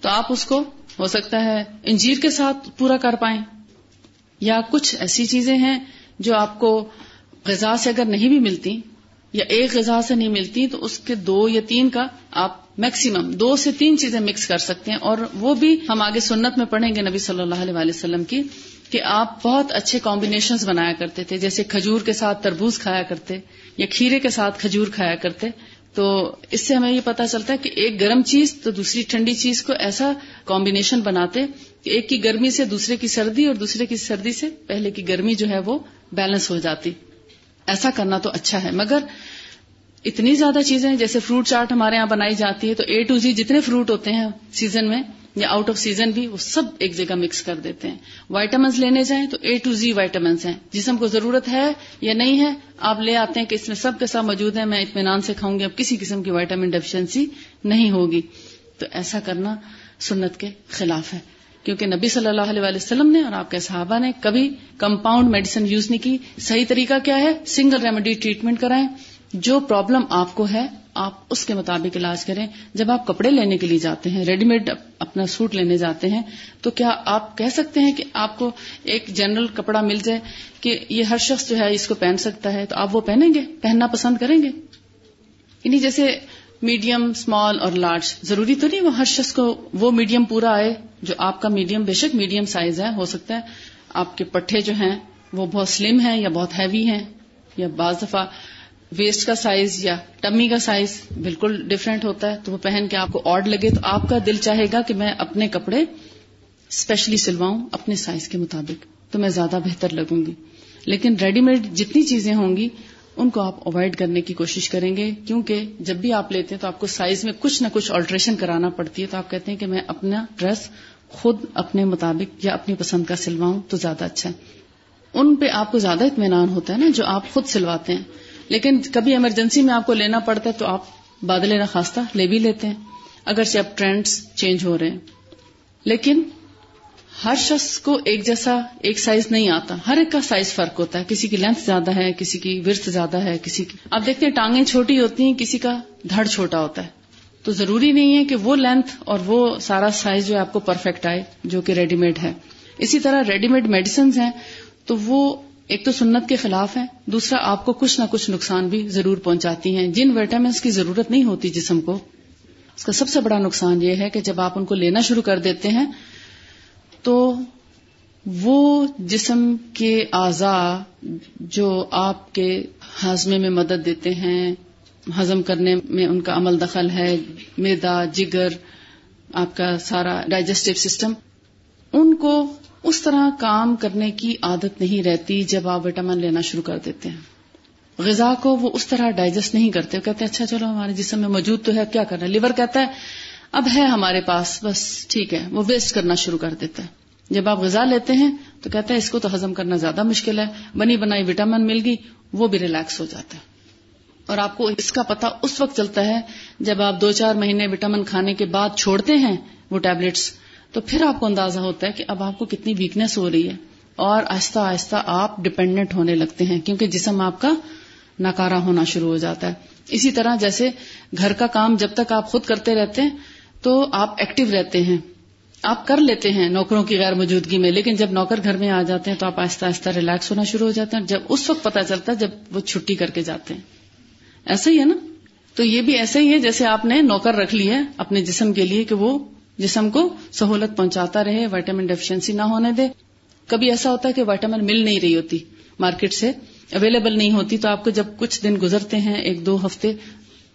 تو آپ اس کو ہو سکتا ہے انجیر کے ساتھ پورا کر پائیں۔ یا کچھ ایسی چیزیں ہیں جو آپ کو غذا سے اگر نہیں بھی ملتی یا ایک غذا سے نہیں ملتی، تو اس کے دو یا تین کا آپ میکسیمم دو سے تین چیزیں مکس کر سکتے ہیں اور وہ بھی ہم آگے سنت میں پڑھیں گے نبی صلی اللہ علیہ وسلم کی۔ کہ آپ بہت اچھے کمبینیشن بنایا کرتے تھے، جیسے کھجور کے ساتھ تربوز کھایا کرتے یا کھیرے کے ساتھ کھجور کھایا کرتے۔ تو اس سے ہمیں یہ پتا چلتا ہے کہ ایک گرم چیز تو دوسری ٹھنڈی چیز کو ایسا کمبینیشن بناتے کہ ایک کی گرمی سے دوسرے کی سردی اور دوسرے کی سردی سے پہلے کی گرمی جو ہے وہ بیلنس ہو جاتی۔ ایسا کرنا تو اچھا ہے، مگر اتنی زیادہ چیزیں جیسے فروٹ چاٹ ہمارے یہاں بنائی جاتی ہے تو اے ٹو زی جتنے فروٹ ہوتے ہیں سیزن میں یا آؤٹ آف سیزن بھی وہ سب ایک جگہ مکس کر دیتے ہیں۔ وائٹامنس لینے جائیں تو اے ٹو زی وائٹامنس ہیں۔ جسم کو ضرورت ہے یا نہیں ہے، آپ لے آتے ہیں کہ اس میں سب کے ساتھ موجود ہے میں اطمینان سے کھاؤں گی، اب کسی قسم کی وائٹامن ڈیفیشنسی نہیں ہوگی۔ تو ایسا کرنا سنت کے خلاف ہے۔ کیونکہ نبی صلی اللہ علیہ وسلم نے اور آپ کے صحابہ نے کبھی کمپاؤنڈ میڈیسن یوز نہیں کی۔ صحیح طریقہ کیا ہے؟ سنگل ریمیڈی ٹریٹمنٹ کرائیں۔ جو پرابلم آپ کو ہے، آپ اس کے مطابق علاج کریں۔ جب آپ کپڑے لینے کے لیے جاتے ہیں ریڈی میڈ اپنا سوٹ لینے جاتے ہیں، تو کیا آپ کہہ سکتے ہیں کہ آپ کو ایک جنرل کپڑا مل جائے کہ یہ ہر شخص جو ہے اس کو پہن سکتا ہے، تو آپ وہ پہنیں گے؟ پہننا پسند کریں گے؟ یعنی جیسے میڈیم اسمال اور لارج ضروری تو نہیں وہ ہر شخص کو وہ میڈیم پورا آئے، جو آپ کا میڈیم بے شک میڈیم سائز ہے، ہو سکتا ہے، آپ کے پٹھے جو ہیں وہ بہت سلم ہیں یا بہت ہیوی ہیں یا بعض دفعہ ویسٹ کا سائز یا ٹمی کا سائز بالکل ڈفرینٹ ہوتا ہے، تو وہ پہن کے آپ کو آڈ لگے تو آپ کا دل چاہے گا کہ میں اپنے کپڑے اسپیشلی سلواؤں اپنے سائز کے مطابق، تو میں زیادہ بہتر لگوں گی۔ لیکن ریڈی میڈ جتنی چیزیں ہوں گی، ان کو آپ اوائڈ کرنے کی کوشش کریں گے، کیونکہ جب بھی آپ لیتے ہیں تو آپ کو سائز میں کچھ نہ کچھ آلٹریشن کرانا پڑتی ہے، تو آپ کہتے ہیں کہ میں اپنا ڈریس خود اپنے مطابق یا اپنی پسند کا سلواؤں تو زیادہ اچھا ہے۔ ان پہ آپ کو زیادہ اطمینان ہوتا ہے نا جو آپ خود سلواتے ہیں۔ لیکن کبھی ایمرجنسی میں آپ کو لینا پڑتا ہے تو آپ بادل نخواستہ لے بھی لیتے ہیں۔ اگرچہ اب ٹرینڈس چینج ہو رہے ہیں۔ لیکن ہر شخص کو ایک جیسا ایک سائز نہیں آتا۔ ہر ایک کا سائز فرق ہوتا ہے۔ کسی کی لینتھ زیادہ ہے، کسی کی ورتھ زیادہ ہے، کسی کی۔ آپ دیکھتے ہیں ٹانگیں چھوٹی ہوتی ہیں، کسی کا دھڑ چھوٹا ہوتا ہے۔ تو ضروری نہیں ہے کہ وہ لینتھ اور وہ سارا سائز جو ہے آپ کو پرفیکٹ آئے، جو کہ ریڈی میڈ ہے۔ اسی طرح ریڈی میڈ میڈیسنز ہیں، تو وہ ایک تو سنت کے خلاف ہے دوسرا آپ کو کچھ نہ کچھ نقصان بھی ضرور پہنچاتی ہیں۔ جن وائٹامنس کی ضرورت نہیں ہوتی جسم کو، اس کا سب سے بڑا نقصان یہ ہے کہ جب آپ ان کو لینا شروع کر دیتے ہیں، تو وہ جسم کے اعضا جو آپ کے ہاضمے میں مدد دیتے ہیں، ہضم کرنے میں ان کا عمل دخل ہے میدا جگر، آپ کا سارا ڈائجسٹو سسٹم ان کو اس طرح کام کرنے کی عادت نہیں رہتی جب آپ وٹامن لینا شروع کر دیتے ہیں۔ غذا کو وہ اس طرح ڈائجسٹ نہیں کرتے کہتے ہیں اچھا چلو ہمارے جسم میں موجود تو ہے کیا کرنا؟ لیور کہتا ہے، اب ہے ہمارے پاس، بس ٹھیک ہے، وہ ویسٹ کرنا شروع کر دیتا ہے۔ جب آپ غذا لیتے ہیں تو کہتے ہیں اس کو تو ہزم کرنا زیادہ مشکل ہے، بنی بنائی وٹامن مل گئی، وہ بھی ریلیکس ہو جاتا ہے۔ اور آپ کو اس کا پتا اس وقت چلتا ہے جب آپ دو چار مہینے وٹامن کھانے کے بعد چھوڑتے ہیں وہ ٹیبلٹس تو پھر آپ کو اندازہ ہوتا ہے کہ اب آپ کو کتنی ویکنیس ہو رہی ہے اور آہستہ آہستہ آپ ڈپینڈنٹ ہونے لگتے ہیں کیونکہ جسم آپ کا ناکارا ہونا شروع ہو جاتا ہے۔ اسی طرح جیسے گھر کا کام جب تک آپ خود کرتے رہتے ہیں تو آپ ایکٹیو رہتے ہیں۔ آپ کر لیتے ہیں نوکروں کی غیر موجودگی میں، لیکن جب نوکر گھر میں آ جاتے ہیں تو آپ آہستہ آہستہ ریلیکس ہونا شروع ہو جاتے ہیں جب اس وقت پتا چلتا ہے جب وہ چھٹی کر کے جاتے ہیں۔ ایسا ہی ہے نا؟ تو یہ بھی ایسا ہی ہے جیسے آپ نے نوکر رکھ لی ہے اپنے جسم کے لیے کہ وہ جسم کو سہولت پہنچاتا رہے وائٹامن ڈیفیشنسی نہ ہونے دے۔ کبھی ایسا ہوتا ہے کہ وائٹامن مل نہیں رہی ہوتی، مارکیٹ سے اویلیبل نہیں ہوتی، تو آپ کو جب کچھ دن گزرتے ہیں، ایک دو ہفتے،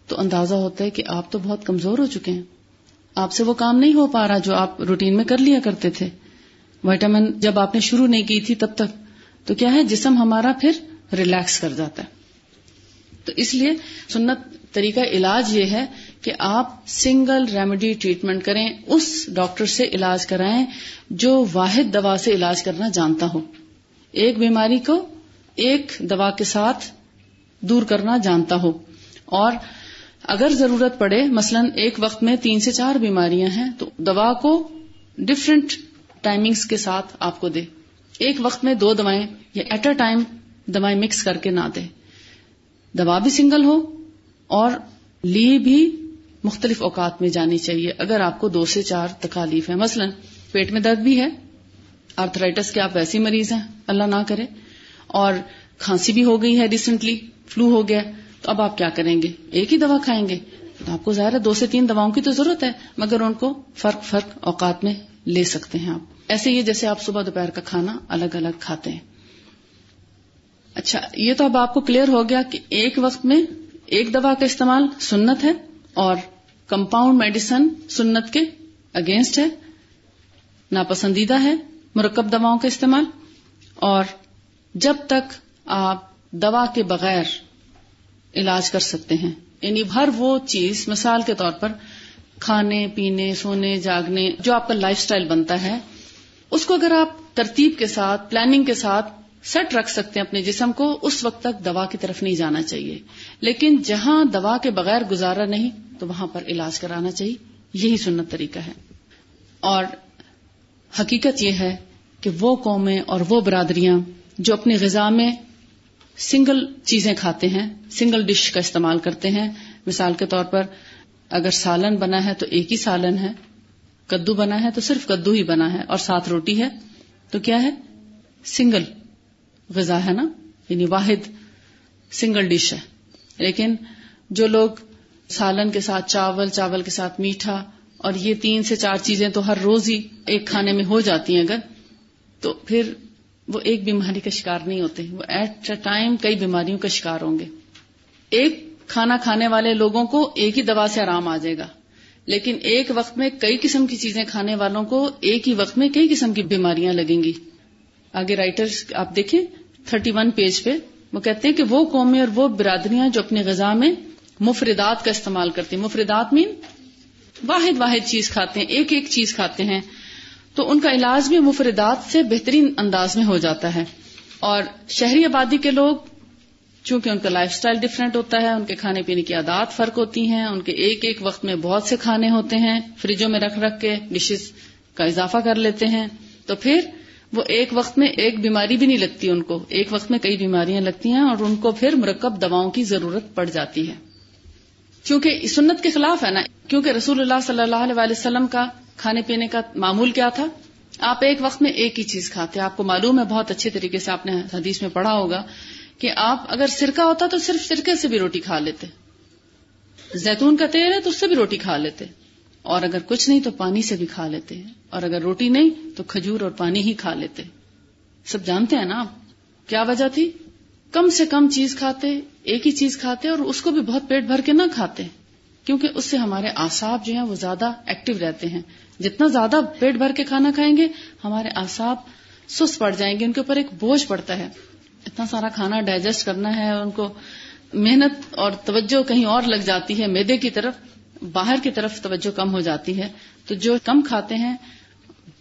تو اندازہ ہوتا ہے کہ آپ تو بہت کمزور ہو چکے ہیں۔ آپ سے وہ کام نہیں ہو پا رہا جو آپ روٹین میں کر لیا کرتے تھے۔ وائٹامن جب آپ نے شروع نہیں کی تھی تب تک، تو کیا ہے، جسم ہمارا پھر ریلیکس کر جاتا ہے۔ تو اس لیے سنت طریقہ علاج یہ ہے کہ آپ سنگل ریمیڈی ٹریٹمنٹ کریں، اس ڈاکٹر سے علاج کرائیں جو واحد دوا سے علاج کرنا جانتا ہو۔ ایک بیماری کو ایک دوا کے ساتھ دور کرنا جانتا ہو۔ اور اگر ضرورت پڑے، مثلا ایک وقت میں تین سے چار بیماریاں ہیں، تو دوا کو ڈفرینٹ ٹائمنگس کے ساتھ آپ کو دے۔ ایک وقت میں دو دوائیں یا ایٹ اے ٹائم دوائیں مکس کر کے نہ دے۔ دوا بھی سنگل ہو اور لی بھی مختلف اوقات میں جانی چاہیے۔ اگر آپ کو دو سے چار تکالیف ہے مثلا پیٹ میں درد بھی ہے آرتھرائٹس کے آپ ویسی مریض ہیں، اللہ نہ کرے، اور کھانسی بھی ہو گئی ہے ریسنٹلی فلو ہو گیا، تو اب آپ کیا کریں گے؟ ایک ہی دوا کھائیں گے۔ تو آپ کو ظاہر ہے دو سے تین دواؤں کی تو ضرورت ہے، مگر ان کو فرق فرق اوقات میں لے سکتے ہیں آپ۔ ایسے ہی جیسے آپ صبح دوپہر کا کھانا الگ الگ کھاتے ہیں۔ اچھا یہ تو اب آپ کو کلیئر ہو گیا کہ ایک وقت میں ایک دوا کا استعمال سنت ہے اور کمپاؤنڈ میڈیسن سنت کے اگینسٹ ہے، ناپسندیدہ ہے مرکب دواؤں کا استعمال، اور جب تک آپ دوا کے بغیر علاج کر سکتے ہیں یعنی ہر وہ چیز، مثال کے طور پر کھانے، پینے، سونے، جاگنے، جو آپ کا لائف سٹائل بنتا ہے، اس کو اگر آپ ترتیب کے ساتھ پلاننگ کے ساتھ سیٹ رکھ سکتے ہیں اپنے جسم کو، اس وقت تک دوا کی طرف نہیں جانا چاہیے۔ لیکن جہاں دوا کے بغیر گزارا نہیں، تو وہاں پر علاج کرانا چاہیے۔ یہی سنت طریقہ ہے۔ اور حقیقت یہ ہے کہ وہ قومیں اور وہ برادریاں جو اپنی غذا میں سنگل چیزیں کھاتے ہیں، سنگل ڈش کا استعمال کرتے ہیں۔ مثال کے طور پر، اگر سالن بنا ہے تو ایک ہی سالن ہے، کدو بنا ہے تو صرف کدو ہی بنا ہے، اور ساتھ روٹی ہے تو کیا ہے؟ سنگل۔ غذا ہے نا؟ یعنی واحد سنگل ڈش ہے۔ لیکن جو لوگ سالن کے ساتھ چاول چاول کے ساتھ میٹھا اور یہ تین سے چار چیزیں تو ہر روز ہی ایک کھانے میں ہو جاتی ہیں اگر، تو پھر وہ ایک بیماری کا شکار نہیں ہوتے۔ وہ ایٹ اے ٹائم کئی بیماریوں کا شکار ہوں گے۔ ایک کھانا کھانے والے لوگوں کو ایک ہی دوا سے آرام آ جائے گا۔ لیکن ایک وقت میں کئی قسم کی چیزیں کھانے والوں کو ایک ہی وقت میں کئی قسم کی بیماریاں لگیں گی۔ آگے رائٹر آپ دیکھیں۔ تھرٹی ون پیج پہ، وہ کہتے ہیں کہ وہ قومیں اور وہ برادریاں جو اپنی غذا میں مفردات کا استعمال کرتی ہیں۔ مفردات مین واحد واحد چیز کھاتے ہیں، ایک ایک چیز کھاتے ہیں۔ تو ان کا علاج بھی مفردات سے بہترین انداز میں ہو جاتا ہے۔ اور شہری آبادی کے لوگ، چونکہ ان کا لائف سٹائل ڈفرینٹ ہوتا ہے، ان کے کھانے پینے کی عادات فرق ہوتی ہیں، ان کے ایک ایک وقت میں بہت سے کھانے ہوتے ہیں، فریجوں میں رکھ رکھ کے ڈشز کا اضافہ کر لیتے ہیں۔ تو پھر وہ ایک وقت میں ایک بیماری بھی نہیں لگتی ان کو۔ ایک وقت میں کئی بیماریاں لگتی ہیں اور ان کو پھر مرکب دواؤں کی ضرورت پڑ جاتی ہے۔ کیونکہ سنت کے خلاف ہے نا، کیونکہ رسول اللہ صلی اللہ علیہ وسلم کا کھانے پینے کا معمول کیا تھا؟ آپ ایک وقت میں ایک ہی چیز کھاتے آپ کو معلوم ہے، بہت اچھے طریقے سے آپ نے حدیث میں پڑھا ہوگا کہ آپ اگر سرکہ ہوتا تو صرف سرکے سے بھی روٹی کھا لیتے۔ زیتون کا تیل ہے تو اس سے بھی روٹی کھا لیتے۔ اور اگر کچھ نہیں تو پانی سے بھی کھا لیتے ہیں۔ اور اگر روٹی نہیں تو کھجور اور پانی ہی کھا لیتے۔ سب جانتے ہیں نا آپ؟ کیا وجہ تھی؟ کم سے کم چیز کھاتے، ایک ہی چیز کھاتے اور اس کو بھی بہت پیٹ بھر کے نہ کھاتے۔ کیونکہ اس سے ہمارے آساب جو ہیں وہ زیادہ ایکٹیو رہتے ہیں۔ جتنا زیادہ پیٹ بھر کے کھانا کھائیں گے، ہمارے آساب سست پڑ جائیں گے، ان کے اوپر ایک بوجھ پڑتا ہے۔ اتنا سارا کھانا ڈائجسٹ کرنا ہے، ان کو محنت اور توجہ کہیں اور لگ جاتی ہے میدے کی طرف۔ باہر کی طرف توجہ کم ہو جاتی ہے، تو جو کم کھاتے ہیں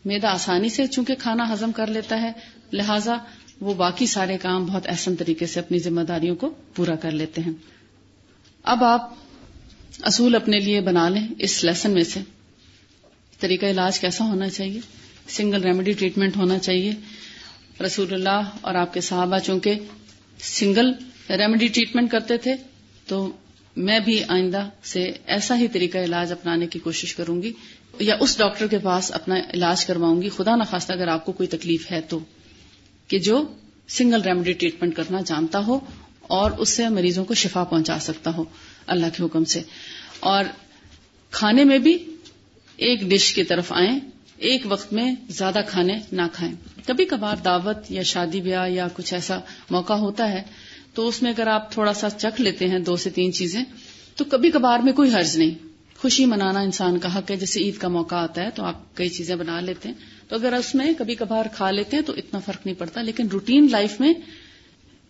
میدا آسانی سے چونکہ کھانا ہزم کر لیتا ہے، لہذا وہ باقی سارے کام بہت احسن طریقے سے اپنی ذمہ داریوں کو پورا کر لیتے ہیں۔ اب آپ اصول اپنے لیے بنا لیں اس لیسن میں سے۔ طریقہ علاج کیسا ہونا چاہیے؟ سنگل ریمیڈی ٹریٹمنٹ ہونا چاہیے۔ رسول اللہ اور آپ کے صحابہ چونکہ سنگل ریمیڈی ٹریٹمنٹ کرتے تھے، تو میں بھی آئندہ سے ایسا ہی طریقہ علاج اپنانے کی کوشش کروں گی یا اس ڈاکٹر کے پاس اپنا علاج کرواؤں گی۔ خدا نخواستہ اگر آپ کو کوئی تکلیف ہے تو کہ جو سنگل ریمیڈی ٹریٹمنٹ کرنا جانتا ہو اور اس سے مریضوں کو شفا پہنچا سکتا ہو اللہ کے حکم سے۔ اور کھانے میں بھی ایک ڈش کی طرف آئیں، ایک وقت میں زیادہ کھانے نہ کھائیں۔ کبھی کبھار دعوت یا شادی بیاہ یا کچھ ایسا موقع ہوتا ہے تو اس میں اگر آپ تھوڑا سا چکھ لیتے ہیں دو سے تین چیزیں، تو کبھی کبھار میں کوئی حرض نہیں۔ خوشی منانا انسان کا حق ہے۔ جیسے عید کا موقع آتا ہے تو آپ کئی چیزیں بنا لیتے ہیں۔ تو اگر اس میں کبھی کبھار کھا لیتے ہیں تو اتنا فرق نہیں پڑتا، لیکن روٹین لائف میں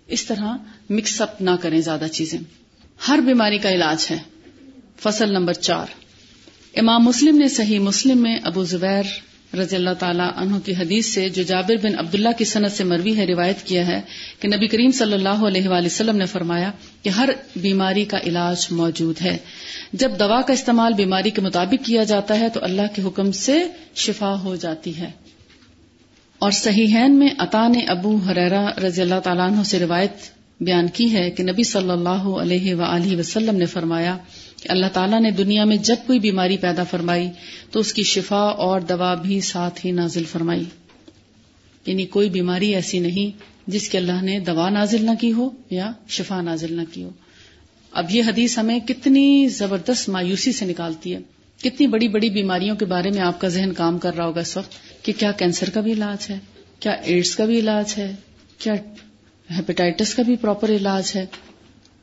اس طرح مکس اپ نہ کریں زیادہ چیزیں۔ ہر بیماری کا علاج ہے۔ فصل نمبر چار۔ امام مسلم نے صحیح مسلم میں ابو زبیر رضی اللہ تعالیٰ عنہ کی حدیث سے جو جابر بن عبداللہ کی صنعت سے مروی ہے، روایت کیا ہے کہ نبی کریم صلی اللہ علیہ وآلہ وسلم نے فرمایا کہ ہر بیماری کا علاج موجود ہے۔ جب دوا کا استعمال بیماری کے مطابق کیا جاتا ہے تو اللہ کے حکم سے شفا ہو جاتی ہے۔ اور صحیحین میں عطا نے ابو حریرا رضی اللہ تعالیٰ عنہ سے روایت بیان کی ہے کہ نبی صلی اللہ علیہ و وسلم نے فرمایا کہ اللہ تعالیٰ نے دنیا میں جب کوئی بیماری پیدا فرمائی تو اس کی شفا اور دوا بھی ساتھ ہی نازل فرمائی۔ یعنی کوئی بیماری ایسی نہیں جس کے اللہ نے دوا نازل نہ کی ہو یا شفا نازل نہ کی ہو۔ اب یہ حدیث ہمیں کتنی زبردست مایوسی سے نکالتی ہے۔ کتنی بڑی بڑی بیماریوں کے بارے میں آپ کا ذہن کام کر رہا ہوگا اس وقت کہ کیا کینسر کا بھی علاج ہے، کیا ایڈس کا بھی علاج ہے، کیا ہیپیٹائٹس کا بھی پراپر علاج ہے۔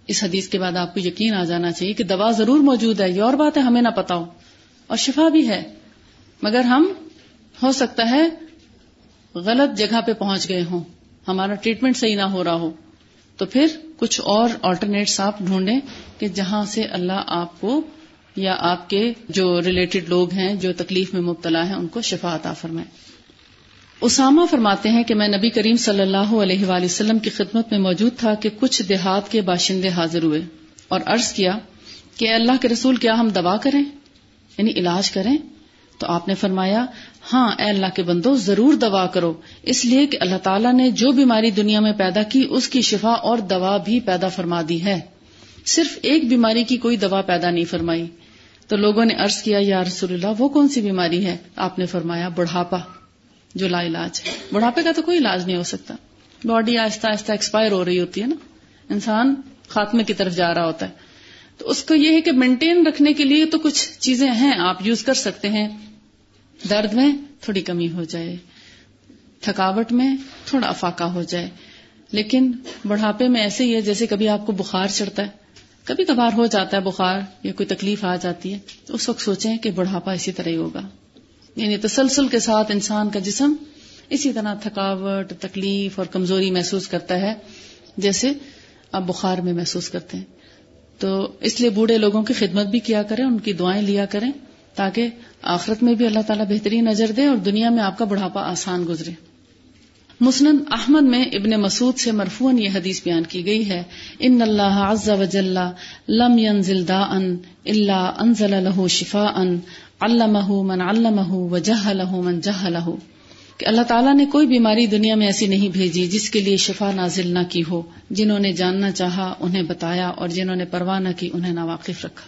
اس حدیث کے بعد آپ کو یقین آ جانا چاہیے کہ دوا ضرور موجود ہے، یہ اور بات ہے ہمیں نہ پتا ہو اور شفا بھی ہے۔ مگر ہم، ہو سکتا ہے، غلط جگہ پہ پہنچ گئے ہوں۔ ہمارا ٹریٹمنٹ صحیح نہ ہو رہا ہو۔ تو پھر کچھ اور آلٹرنیٹس آپ ڈھونڈیں کہ جہاں سے اللہ آپ کو یا آپ کے جو ریلیٹڈ لوگ ہیں، جو تکلیف میں مبتلا ہیں، ان کو شفا عطا فرمائیں اسامہ فرماتے ہیں کہ میں نبی کریم صلی اللہ علیہ وآلہ وسلم کی خدمت میں موجود تھا کہ کچھ دیہات کے باشندے حاضر ہوئے اور عرض کیا کہ اللہ کے رسول، کیا ہم دوا کریں؟ یعنی علاج کریں؟ تو آپ نے فرمایا ہاں اے اللہ کے بندو، ضرور دوا کرو۔ اس لیے کہ اللہ تعالیٰ نے جو بیماری دنیا میں پیدا کی، اس کی شفا اور دوا بھی پیدا فرما دی ہے۔ صرف ایک بیماری کی کوئی دوا پیدا نہیں فرمائی۔ تو لوگوں نے عرض کیا، یا رسول اللہ، وہ کون سی بیماری ہے؟ آپ نے فرمایا، بڑھاپا۔ جو لا علاج ہے۔ بڑھاپے کا تو کوئی علاج نہیں ہو سکتا۔ باڈی آہستہ آہستہ ایکسپائر ہو رہی ہوتی ہے نا۔ انسان خاتمے کی طرف جا رہا ہوتا ہے۔ تو اس کو یہ ہے کہ مینٹین رکھنے کے لیے تو کچھ چیزیں ہیں۔ آپ یوز کر سکتے ہیں۔ درد میں تھوڑی کمی ہو جائے۔ تھکاوٹ میں تھوڑا افاقہ ہو جائے۔ لیکن بڑھاپے میں ایسے ہی ہے جیسے کبھی آپ کو بخار چڑھتا ہے۔ کبھی کبھار ہو جاتا ہے بخار یا کوئی تکلیف آ جاتی ہے۔ تو اس وقت سوچیں کہ بڑھاپا اسی طرح ہی ہوگا۔ یعنی تسلسل کے ساتھ انسان کا جسم اسی طرح تھکاوٹ، تکلیف اور کمزوری محسوس کرتا ہے، جیسے آپ بخار میں محسوس کرتے ہیں۔ تو اس لیے بوڑھے لوگوں کی خدمت بھی کیا کریں، ان کی دعائیں لیا کریں، تاکہ آخرت میں بھی اللہ تعالیٰ بہترین نظر دے اور دنیا میں آپ کا بڑھاپا آسان گزرے۔ مسند احمد میں ابن مسعود سے مرفون یہ حدیث بیان کی گئی ہے، ان اللہ عز و جل لم ينزل داء الا انزل له شفاء علمہ من علمہ و جہلہ من جہلہ کہ اللہ تعالیٰ نے کوئی بیماری دنیا میں ایسی نہیں بھیجی جس کے لیے شفا نازل نہ کی ہو، جنہوں نے جاننا چاہا، انہیں بتایا اور جنہوں نے پرواہ نہ کی، انہیں ناواقف رکھا۔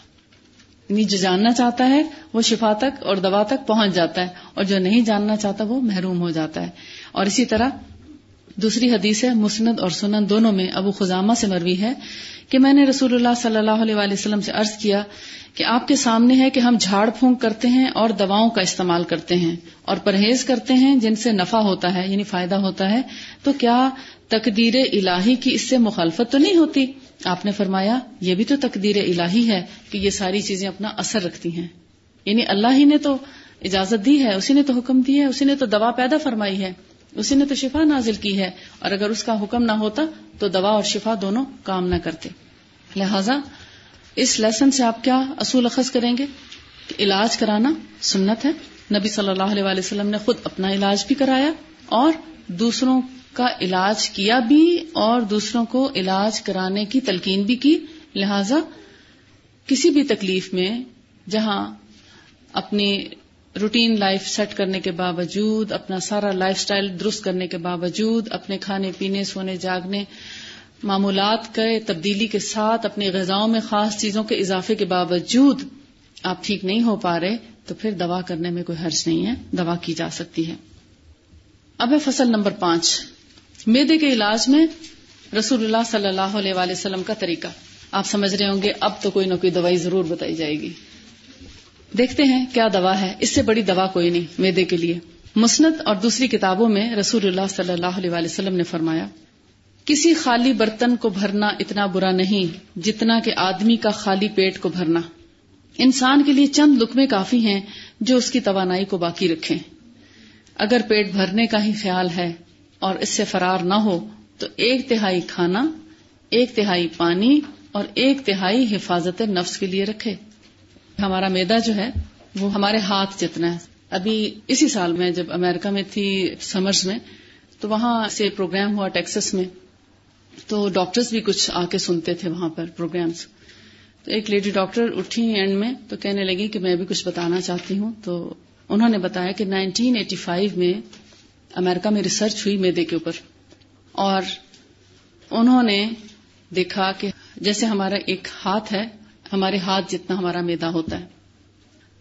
یعنی جو جاننا چاہتا ہے، وہ شفا تک اور دوا تک پہنچ جاتا ہے اور جو نہیں جاننا چاہتا، وہ محروم ہو جاتا ہے۔ اور اسی طرح دوسری حدیث ہے، مسند اور سنن دونوں میں ابو خزامہ سے مروی ہے کہ میں نے رسول اللہ صلی اللہ علیہ وسلم سے عرض کیا کہ آپ کے سامنے ہے کہ ہم جھاڑ پھونک کرتے ہیں اور دواؤں کا استعمال کرتے ہیں اور پرہیز کرتے ہیں جن سے نفع ہوتا ہے یعنی فائدہ ہوتا ہے، تو کیا تقدیر الہی کی اس سے مخالفت تو نہیں ہوتی؟ آپ نے فرمایا، یہ بھی تو تقدیر الہی ہے کہ یہ ساری چیزیں اپنا اثر رکھتی ہیں۔ یعنی اللہ ہی نے تو اجازت دی ہے، اسی نے تو حکم دی ہے، اسی نے تو دوا پیدا فرمائی ہے۔ اسی نے تو شفا نازل کی ہے، اور اگر اس کا حکم نہ ہوتا تو دوا اور شفا دونوں کام نہ کرتے۔ لہذا اس لیسن سے آپ کیا اصول اخذ کریں گے؟ کہ علاج کرانا سنت ہے۔ نبی صلی اللہ علیہ وسلم نے خود اپنا علاج بھی کرایا اور دوسروں کا علاج کیا بھی اور دوسروں کو علاج کرانے کی تلقین بھی کی۔ لہذا کسی بھی تکلیف میں جہاں اپنی روٹین لائف سیٹ کرنے کے باوجود، اپنا سارا لائف سٹائل درست کرنے کے باوجود، اپنے کھانے پینے، سونے جاگنے، معمولات کے تبدیلی کے ساتھ اپنی غذاؤں میں خاص چیزوں کے اضافے کے باوجود آپ ٹھیک نہیں ہو پا رہے، تو پھر دوا کرنے میں کوئی حرض نہیں ہے، دوا کی جا سکتی ہے۔ اب ہے فصل نمبر پانچ۔ میدے کے علاج میں رسول اللہ صلی اللہ علیہ وآلہ وسلم کا طریقہ۔ آپ سمجھ رہے ہوں گے، اب تو کوئی نہ کوئی دوائی ضرور بتائی جائے گی۔ دیکھتے ہیں کیا دوا ہے۔ اس سے بڑی دوا کوئی نہیں میدے کے لیے۔ مسنت اور دوسری کتابوں میں رسول اللہ صلی اللہ علیہ وسلم نے فرمایا، کسی خالی برتن کو بھرنا اتنا برا نہیں جتنا کہ آدمی کا خالی پیٹ کو بھرنا۔ انسان کے لیے چند لکمے کافی ہیں جو اس کی توانائی کو باقی رکھیں۔ اگر پیٹ بھرنے کا ہی خیال ہے اور اس سے فرار نہ ہو، تو ایک تہائی کھانا، ایک تہائی پانی اور ایک تہائی حفاظت نفس کے لیے رکھے۔ ہمارا میدا جو ہے، وہ ہمارے ہاتھ جتنا ہے۔ ابھی اسی سال میں جب امریکہ میں تھی سمرز میں، تو وہاں سے پروگرام ہوا ٹیکسس میں۔ تو ڈاکٹرز بھی کچھ آ کے سنتے تھے وہاں پر پروگرامز۔ تو ایک لیڈی ڈاکٹر اٹھی اینڈ میں تو کہنے لگی کہ میں بھی کچھ بتانا چاہتی ہوں۔ تو انہوں نے بتایا کہ 1985 میں امریکہ میں ریسرچ ہوئی میدے کے اوپر۔ اور انہوں نے دیکھا کہ جیسے ہمارا ایک ہاتھ ہے ہمارے ہاتھ جتنا ہمارا میدا ہوتا ہے۔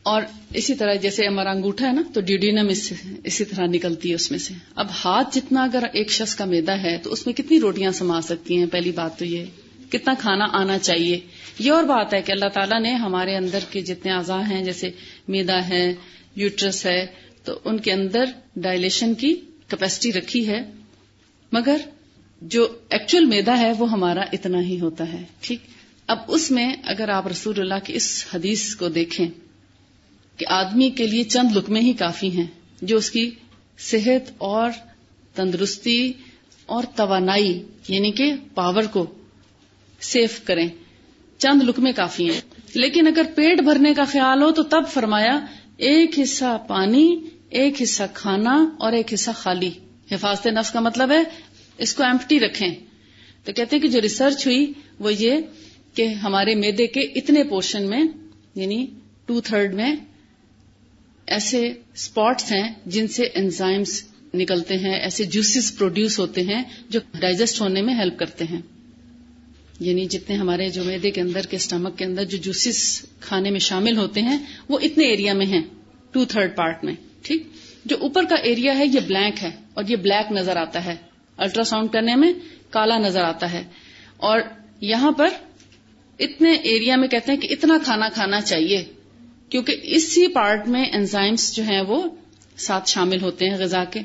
اور اسی طرح جیسے ہمارا انگوٹھا ہے نا، تو ڈیوڈینم اس اسی طرح نکلتی ہے اس میں سے۔ اب ہاتھ جتنا اگر ایک شخص کا میدا ہے، تو اس میں کتنی روٹیاں سما سکتی ہیں؟ پہلی بات تو یہ، کتنا کھانا آنا چاہیے؟ یہ اور بات ہے کہ اللہ تعالیٰ نے ہمارے اندر کے جتنے اعضاء ہیں، جیسے میدا ہے، یوٹرس ہے، تو ان کے اندر ڈائلیشن کی کیپیسٹی رکھی ہے۔ مگر جو ایکچوئل میدا ہے، وہ ہمارا اتنا ہی ہوتا ہے، ٹھیک؟ اب اس میں اگر آپ رسول اللہ کی اس حدیث کو دیکھیں کہ آدمی کے لیے چند لکمے ہی کافی ہیں، جو اس کی صحت اور تندرستی اور توانائی یعنی کہ پاور کو سیف کریں، چند لکمے کافی ہیں۔ لیکن اگر پیٹ بھرنے کا خیال ہو تو تب فرمایا، ایک حصہ پانی، ایک حصہ کھانا اور ایک حصہ خالی۔ حفاظت نفس کا مطلب ہے، اس کو ایمپٹی رکھیں۔ تو کہتے ہیں کہ جو ریسرچ ہوئی وہ یہ کہ ہمارے میدے کے اتنے پورشن میں یعنی ٹو تھرڈ میں ایسے اسپاٹس ہیں جن سے انزائمس نکلتے ہیں، ایسے جوسز پروڈیوس ہوتے ہیں جو ڈائجسٹ ہونے میں ہیلپ کرتے ہیں۔ یعنی جتنے ہمارے جو میدے کے اندر، کے اسٹمک کے اندر جو جوسز کھانے میں شامل ہوتے ہیں، وہ اتنے ایریا میں ہیں ٹو تھرڈ پارٹ میں، ٹھیک؟ جو اوپر کا ایریا ہے، یہ بلینک ہے اور یہ بلیک نظر آتا ہے۔ الٹرا ساؤنڈ کرنے میں کالا نظر آتا ہے۔ اور یہاں پر اتنے ایریا میں کہتے ہیں کہ اتنا کھانا کھانا چاہیے، کیونکہ اسی پارٹ میں انزائمس جو ہیں وہ ساتھ شامل ہوتے ہیں غذا کے۔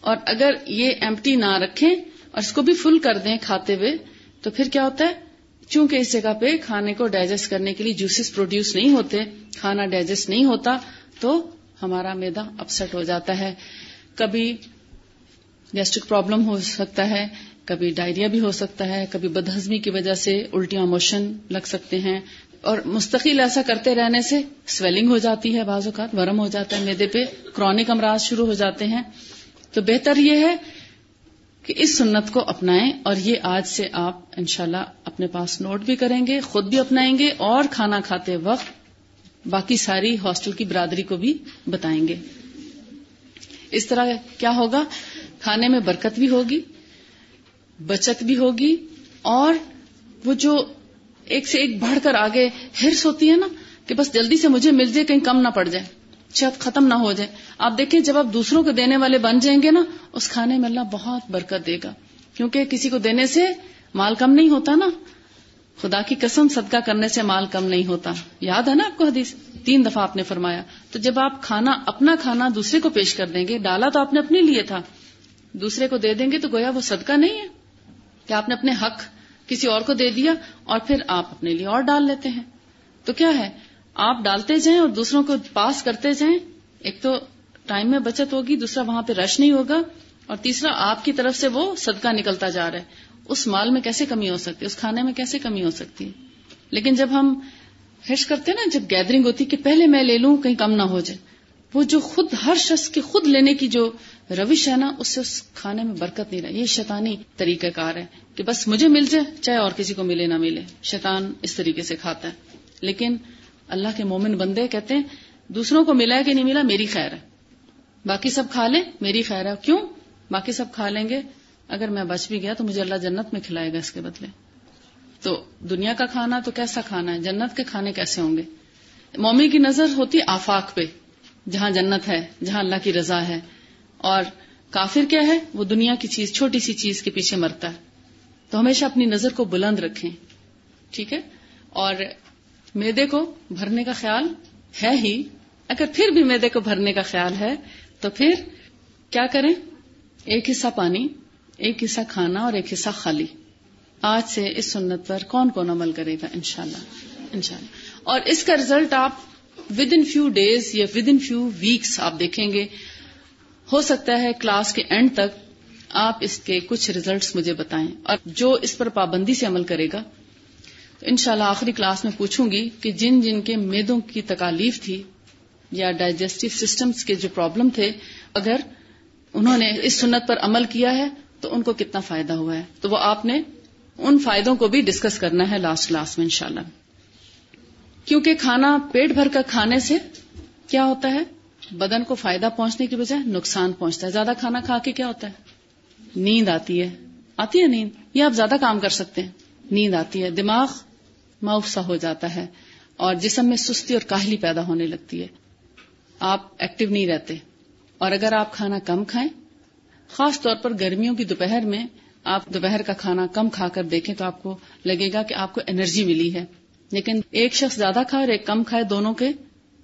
اور اگر یہ ایمٹی نہ رکھیں اور اس کو بھی فل کر دیں کھاتے ہوئے، تو پھر کیا ہوتا ہے؟ چونکہ اس جگہ پہ کھانے کو ڈائجسٹ کرنے کے لیے جوسز پروڈیوس نہیں ہوتے، کھانا ڈائجسٹ نہیں ہوتا، تو ہمارا میدا اپسٹ ہو جاتا ہے۔ کبھی گیسٹرک پرابلم ہو سکتا ہے کبھی ڈائریا بھی ہو سکتا ہے، کبھی بدہضمی کی وجہ سے الٹیاں موشن لگ سکتے ہیں۔ اور مستقل ایسا کرتے رہنے سے سویلنگ ہو جاتی ہے بعض اوقات، ورم ہو جاتا ہے، میدے پہ کرونک امراض شروع ہو جاتے ہیں۔ تو بہتر یہ ہے کہ اس سنت کو اپنائیں اور یہ آج سے آپ انشاءاللہ اپنے پاس نوٹ بھی کریں گے، خود بھی اپنائیں گے اور کھانا کھاتے وقت باقی ساری ہاسٹل کی برادری کو بھی بتائیں گے۔ اس طرح کیا ہوگا؟ کھانے میں برکت بھی ہوگی۔ بچت بھی ہوگی اور وہ جو ایک سے ایک بڑھ کر آگے ہرس ہوتی ہے نا کہ بس جلدی سے مجھے مل جائے، کہیں کم نہ پڑ جائے، شاید ختم نہ ہو جائے۔ آپ دیکھیں، جب آپ دوسروں کو دینے والے بن جائیں گے نا، اس کھانے میں اللہ بہت برکت دے گا۔ کیونکہ کسی کو دینے سے مال کم نہیں ہوتا نا۔ خدا کی قسم صدقہ کرنے سے مال کم نہیں ہوتا۔ یاد ہے نا آپ کو حدیث؟ تین دفعہ آپ نے فرمایا۔ تو جب آپ کھانا، اپنا کھانا دوسرے کو پیش کر دیں گے، ڈالا تو آپ نے اپنے لیے تھا۔ دوسرے کو دے دیں گے تو گویا وہ صدقہ نہیں ہے۔ کہ آپ نے اپنے حق کسی اور کو دے دیا اور پھر آپ اپنے لیے اور ڈال لیتے ہیں۔ تو کیا ہے؟ آپ ڈالتے جائیں اور دوسروں کو پاس کرتے جائیں۔ ایک تو ٹائم میں بچت ہوگی، دوسرا وہاں پہ رش نہیں ہوگا اور تیسرا آپ کی طرف سے وہ صدقہ نکلتا جا رہا ہے۔ اس مال میں کیسے کمی ہو سکتی ہے؟ اس کھانے میں کیسے کمی ہو سکتی ہے؟ لیکن جب ہم ہرش کرتے نا، جب گیدرنگ ہوتی کہ پہلے میں لے لوں، کہیں کم نہ ہو جائے۔ وہ جو خود، ہر شخص کی خود لینے کی جو روش ہے نا، اس سے اس کھانے میں برکت نہیں رہا یہ شیطانی طریقہ کار ہے کہ بس مجھے مل جائے، چاہے اور کسی کو ملے نہ ملے۔ شیطان اس طریقے سے کھاتا ہے۔ لیکن اللہ کے مومن بندے کہتے ہیں، دوسروں کو ملا ہے کہ نہیں ملا، میری خیر ہے۔ باقی سب کھا لیں، میری خیر ہے۔ کیوں؟ باقی سب کھا لیں گے۔ اگر میں بچ بھی گیا تو مجھے اللہ جنت میں کھلائے گا اس کے بدلے۔ تو دنیا کا کھانا تو کیسا کھانا ہے؟ جنت کے کھانے کیسے ہوں گے؟ مومی کی نظر ہوتی آفاق پہ، جہاں جنت ہے، جہاں اللہ کی رضا ہے۔ اور کافر کیا ہے؟ وہ دنیا کی چیز، چھوٹی سی چیز کے پیچھے مرتا ہے۔ تو ہمیشہ اپنی نظر کو بلند رکھیں۔ ٹھیک ہے؟ اور میدے کو بھرنے کا خیال ہے ہی۔ اگر پھر بھی میدے کو بھرنے کا خیال ہے، تو پھر کیا کریں؟ ایک حصہ پانی، ایک حصہ کھانا اور ایک حصہ خالی۔ آج سے اس سنت پر کون کون عمل کرے گا؟ انشاءاللہ۔ انشاءاللہ۔ اور اس کا ریزلٹ آپ ود ان فیو ڈیز یا ود ان فیو ویکس آپ دیکھیں گے۔ ہو سکتا ہے کلاس کے اینڈ تک آپ اس کے کچھ ریزلٹس مجھے بتائیں اور جو اس پر پابندی سے عمل کرے گا، تو انشاءاللہ آخری کلاس میں پوچھوں گی کہ جن جن کے میدوں کی تکالیف تھی یا ڈائجسٹو سسٹمز کے جو پرابلم تھے، اگر انہوں نے اس سنت پر عمل کیا ہے تو ان کو کتنا فائدہ ہوا ہے؟ تو وہ آپ نے ان فائدوں کو بھی ڈسکس کرنا ہے لاسٹ کلاس میں انشاءاللہ۔ کیونکہ کھانا پیٹ بھر کر کھانے سے کیا ہوتا ہے؟ بدن کو فائدہ پہنچنے کی بجائے نقصان پہنچتا ہے۔ زیادہ کھانا کھا کے کیا ہوتا ہے؟ نیند آتی ہے۔ آتی ہے نیند؟ یا آپ زیادہ کام کر سکتے ہیں۔ نیند آتی ہے۔ دماغ مؤفسا ہو جاتا ہے اور جسم میں سستی اور کاہلی پیدا ہونے لگتی ہے۔ آپ ایکٹیو نہیں رہتے۔ اور اگر آپ کھانا کم کھائیں، خاص طور پر گرمیوں کی دوپہر میں آپ دوپہر کا کھانا کم کھا کر دیکھیں تو آپ کو لگے گا کہ آپ کو انرجی ملی ہے۔ لیکن ایک شخص زیادہ کھائے اور ایک کم کھائے دونوں کے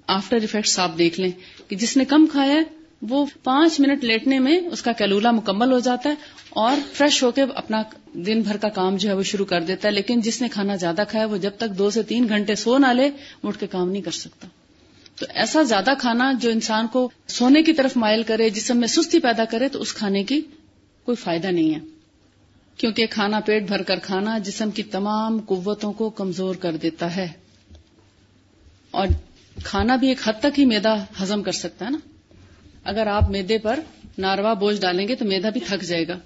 آفٹر افیکٹس آپ دیکھ لیں کہ جس نے کم کھایا ہے، وہ پانچ منٹ لیٹنے میں اس کا کیلولا مکمل ہو جاتا ہے اور فریش ہو کے اپنا دن بھر کا کام جو ہے وہ شروع کر دیتا ہے۔ لیکن جس نے کھانا زیادہ کھایا وہ جب تک دو سے تین گھنٹے سو نہ لے اٹھ کے کام نہیں کر سکتا۔ تو ایسا زیادہ کھانا جو انسان کو سونے کی طرف مائل کرے جسم میں سستی پیدا کرے، تو اس کھانے کی کوئی فائدہ نہیں ہے۔ کیونکہ کھانا پیٹ بھر کر کھانا جسم کی تمام قوتوں کو کمزور کر دیتا ہے۔ اور کھانا بھی ایک حد تک ہی میدا ہزم کر سکتا ہے نا۔ اگر آپ میدے پر ناروا بوجھ ڈالیں گے تو میدا بھی تھک جائے گا۔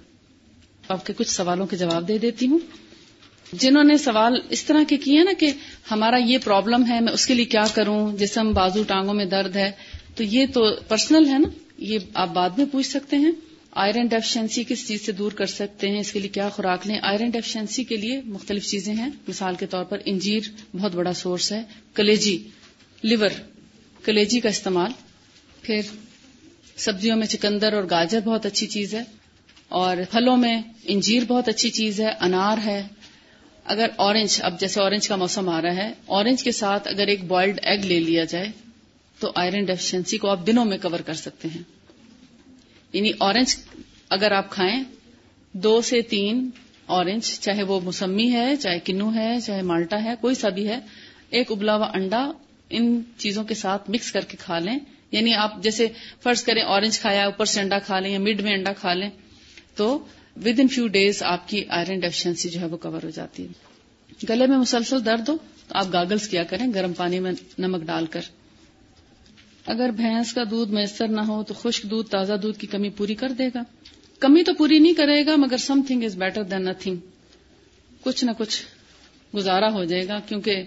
آپ کے کچھ سوالوں کے جواب دے دیتی ہوں۔ جنہوں نے سوال اس طرح کے کیے نا کہ ہمارا یہ پرابلم ہے، میں اس کے لیے کیا کروں؟ جسم بازو ٹانگوں میں درد ہے، تو یہ تو پرسنل ہے نا۔ یہ آپ بعد میں پوچھ سکتے ہیں۔ آئرن ڈیفیشنسی کس چیز سے دور کر سکتے ہیں؟ اس کے لیے کیا خوراک لیں؟ آئرن ڈیفیشنسی کے لیے مختلف چیزیں ہیں۔ مثال کے طور پر انجیر بہت بڑا سورس ہے۔ کلیجی لیور، کلیجی کا استعمال، پھر سبزیوں میں چکندر اور گاجر بہت اچھی چیز ہے، اور پھلوں میں انجیر بہت اچھی چیز ہے، انار ہے۔ اگر اورنج، اب جیسے اورنج کا موسم آ رہا ہے، اورنج کے ساتھ اگر ایک بوائلڈ ایگ لے لیا جائے، تو آئرن ڈیفیشنسی کو آپ دنوں میں کور کر سکتے ہیں۔ یعنی اورنج اگر آپ کھائیں، دو سے تین اورنج، چاہے وہ موسمی ہے، چاہے کنو ہے، چاہے مالٹا ہے، کوئی سا بھی ہے، ایک ابلا ہوا انڈا ان چیزوں کے ساتھ مکس کر کے کھا لیں۔ یعنی آپ جیسے فرض کریں اورنج کھایا اوپر سے انڈا کھا لیں یا مڈ میں انڈا کھا لیں، تو ود ان فیو ڈیز آپ کی آئرن ڈیفیشنسی جو ہے وہ کور ہو جاتی ہے۔ گلے میں مسلسل درد ہو تو آپ گاگلس کیا کریں، گرم پانی میں نمک ڈال کر۔ اگر بھینس کا دودھ میسر نہ ہو تو خشک دودھ، تازہ دودھ کی کمی پوری کر دے گا۔ کمی تو پوری نہیں کرے گا، مگر something is better than nothing کچھ نہ کچھ گزارا ہو جائے گا، کیونکہ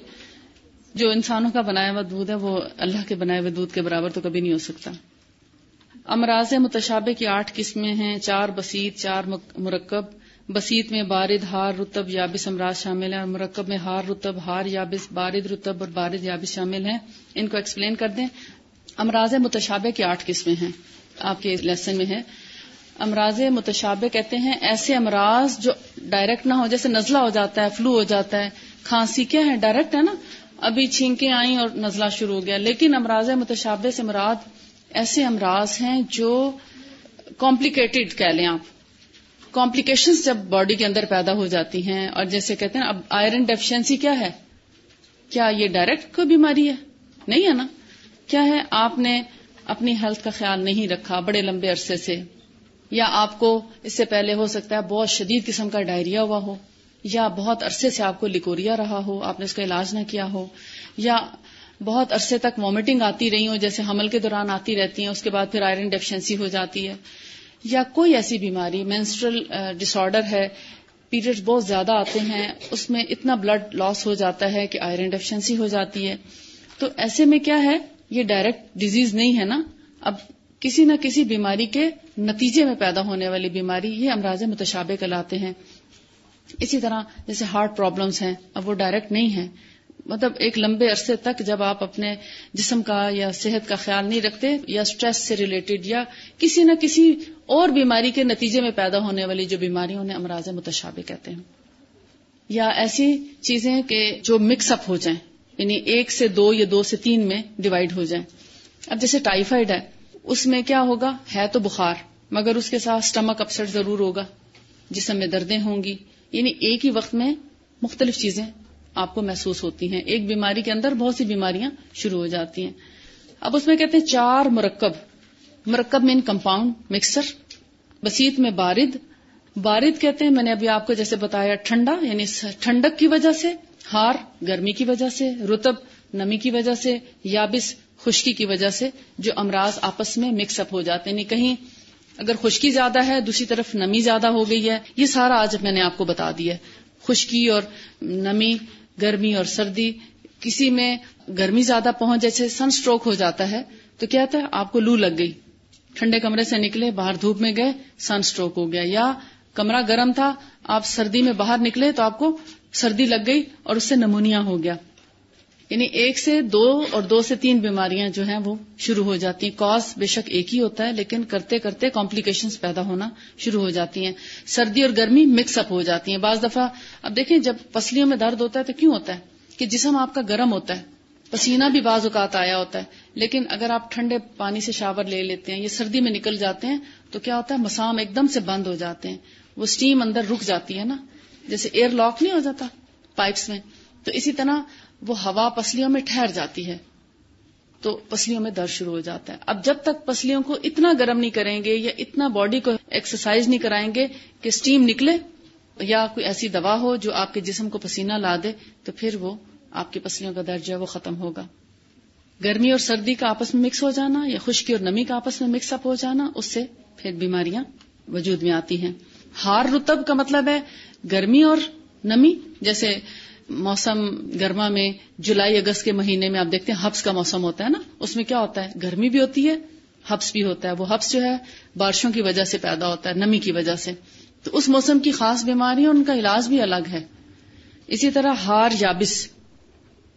جو انسانوں کا بنایا ہوا دودھ ہے، وہ اللہ کے بنائے ہوئے دودھ کے برابر تو کبھی نہیں ہو سکتا۔ امراض متشابہ کی آٹھ قسمیں ہیں، چار بسیط، چار مرکب۔ بسیط میں بارد، ہار، رتب، یابس امراض شامل ہیں اور مرکب میں ہار، رتب، ہار، یابس، بارد، رتب اور بارد، یابس شامل ہیں۔ ان کو ایکسپلین کر دیں۔ امراض متشابہ کی آٹھ قسمیں ہیں۔ آپ کے لیسن میں ہے۔ امراض متشابہ کہتے ہیں، ایسے امراض جو ڈائریکٹ نہ ہو جیسے نزلہ ہو جاتا ہے فلو ہو جاتا ہے، کھانسی کیا ہے ڈائریکٹ ہے نا۔ ابھی چھینکیں آئیں اور نزلہ شروع ہو گیا۔ لیکن امراض متشابہ سے مراد ایسے امراض ہیں جو کمپلیکیٹڈ کہہ لیں آپ۔ کمپلیکیشنز جب باڈی کے اندر پیدا ہو جاتی ہیں اور جیسے کہتے ہیں اب آئرن ڈیفیشنسی کیا ہے؟ کیا یہ ڈائریکٹ کوئی بیماری ہے؟ نہیں ہے نا۔ کیا ہے؟ آپ نے اپنی ہیلتھ کا خیال نہیں رکھا بڑے لمبے عرصے سے، یا آپ کو اس سے پہلے ہو سکتا ہے بہت شدید قسم کا ڈائریا ہوا ہو۔ یا بہت عرصے سے آپ کو لکوریا رہا ہو، آپ نے اس کا علاج نہ کیا ہو، یا بہت عرصے تک وامٹنگ آتی رہی ہوں، جیسے حمل کے دوران آتی رہتی ہیں، اس کے بعد پھر آئرن ڈیفیشنسی ہو جاتی ہے، یا کوئی ایسی بیماری مینسٹرل ڈس آرڈر ہے پیریڈ بہت زیادہ آتے ہیں، اس میں اتنا بلڈ لاس ہو جاتا ہے کہ آئرن ڈیفیشنسی ہو جاتی ہے۔ تو ایسے میں کیا ہے؟ یہ ڈائریکٹ ڈیزیز نہیں ہے نا۔ اب کسی نہ کسی بیماری کے نتیجے میں پیدا ہونے والی بیماری، یہ امراض متشابہ کہلاتے ہیں۔ اسی طرح جیسے ہارٹ پرابلمس ہیں، اب وہ ڈائریکٹ نہیں ہے مطلب ایک لمبے عرصے تک جب آپ اپنے جسم کا یا صحت کا خیال نہیں رکھتے یا اسٹریس سے ریلیٹڈ یا کسی نہ کسی اور بیماری کے نتیجے میں پیدا ہونے والی جو بیماری انہیں امراض متشابہ کہتے ہیں۔ یا ایسی چیزیں کہ جو مکس اپ ہو جائیں یعنی ایک سے دو یا دو سے تین میں ڈیوائڈ ہو جائیں۔ اب جیسے ٹائیفائڈ ہے، اس میں کیا ہوگا؟ ہے تو بخار، مگر اس کے ساتھ اسٹمک اپسٹ ضرور ہوگا، جسم میں دردیں ہوں گی۔ یعنی ایک ہی وقت میں مختلف چیزیں آپ کو محسوس ہوتی ہیں۔ ایک بیماری کے اندر بہت سی بیماریاں شروع ہو جاتی ہیں۔ اب اس میں کہتے ہیں چار مرکب۔ مرکب میں کمپاؤنڈ مکسر بسیط میں بارد۔ بارد کہتے ہیں، میں نے ابھی آپ کو جیسے بتایا ٹھنڈا یعنی ٹھنڈک کی وجہ سے، ہار گرمی کی وجہ سے رتب نمی کی وجہ سے، یابس خشکی کی وجہ سے جو امراض آپس میں مکس اپ ہو جاتے ہیں۔ یعنی کہیں اگر خشکی زیادہ ہے، دوسری طرف نمی زیادہ ہو گئی ہے۔ یہ سارا آج میں نے آپ کو بتا دیا خشکی اور نمی، گرمی اور سردی، کسی میں گرمی زیادہ پہنچ جیسے سن سٹروک ہو جاتا ہے، تو کیا ہے آپ کو لو لگ گئی۔ ٹھنڈے کمرے سے نکلے، باہر دھوپ میں گئے، سن سٹروک ہو گیا۔ یا کمرہ گرم تھا، آپ سردی میں باہر نکلے تو آپ کو سردی لگ گئی اور اس سے نمونیا ہو گیا۔ یعنی ایک سے دو اور دو سے تین بیماریاں جو ہیں وہ شروع ہو جاتی ہیں۔ کاز بے شک ایک ہی ہوتا ہے، لیکن کرتے کرتے کمپلیکیشن پیدا ہونا شروع ہو جاتی ہیں۔ سردی اور گرمی مکس اپ ہو جاتی ہیں۔ بعض دفعہ اب دیکھیں جب پسلیوں میں درد ہوتا ہے تو کیوں ہوتا ہے؟ کہ جسم آپ کا گرم ہوتا ہے۔ پسینہ بھی بعض اوقات آیا ہوتا ہے۔ لیکن اگر آپ ٹھنڈے پانی سے شاور لے لیتے ہیں یا سردی میں نکل جاتے ہیں تو کیا ہوتا ہے؟ مسام ایک دم سے بند ہو جاتے ہیں۔ وہ اسٹیم اندر رک جاتی ہے نا۔ جیسے ایئر لاک نہیں ہو جاتا پائپس میں۔ تو اسی طرح وہ ہوا پسلیوں میں ٹھہر جاتی ہے تو پسلیوں میں درد شروع ہو جاتا ہے۔ اب جب تک پسلیوں کو اتنا گرم نہیں کریں گے یا اتنا باڈی کو ایکسرسائز نہیں کرائیں گے کہ اسٹیم نکلے یا کوئی ایسی دوا ہو جو آپ کے جسم کو پسینہ لا دے، تو پھر وہ آپ کی پسلیوں کا درج ہے وہ ختم ہوگا۔ گرمی اور سردی کا آپس میں مکس ہو جانا یا خشکی اور نمی کا آپس میں مکس اپ ہو جانا، اس سے پھر بیماریاں وجود میں آتی ہیں۔ ہار رتب کا مطلب ہے گرمی اور نمی، جیسے موسم گرما میں جولائی، اگست کے مہینے میں آپ دیکھتے ہیں ہبس کا موسم ہوتا ہے نا، اس میں کیا ہوتا ہے؟ گرمی بھی ہوتی ہے ہبس بھی ہوتا ہے۔ وہ ہبس جو ہے، بارشوں کی وجہ سے پیدا ہوتا ہے، نمی کی وجہ سے۔ تو اس موسم کی خاص بیماری ان کا علاج بھی الگ ہے۔ اسی طرح ہار یابس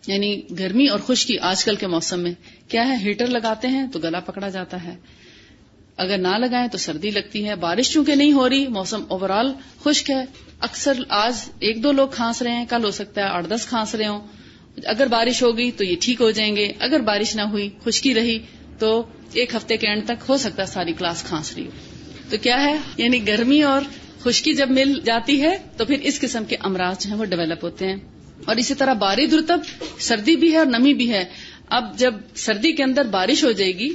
یعنی گرمی اور خشکی آج کل کے موسم میں، کیا ہے؟ ہیٹر لگاتے ہیں تو گلا پکڑا جاتا ہے۔ اگر نہ لگائیں تو سردی لگتی ہے، بارش چونکہ نہیں ہو رہی، موسم اوور آل خشک ہے۔ اکثر آج ایک دو لوگ کھانس رہے ہیں، کل ہو سکتا ہے آٹھ دس کھانس رہے ہوں۔ اگر بارش ہوگی تو یہ ٹھیک ہو جائیں گے۔ اگر بارش نہ ہوئی، خشکی رہی تو ایک ہفتے کے اینڈ تک ہو سکتا ہے ساری کلاس کھانس رہی۔ ہو تو کیا ہے؟ یعنی گرمی اور خشکی جب مل جاتی ہے تو پھر اس قسم کے امراض جو ہیں وہ ڈیولپ ہوتے ہیں۔ اور اسی طرح بارد رتب سردی بھی ہے اور نمی بھی ہے۔ اب جب سردی کے اندر بارش ہو جائے گی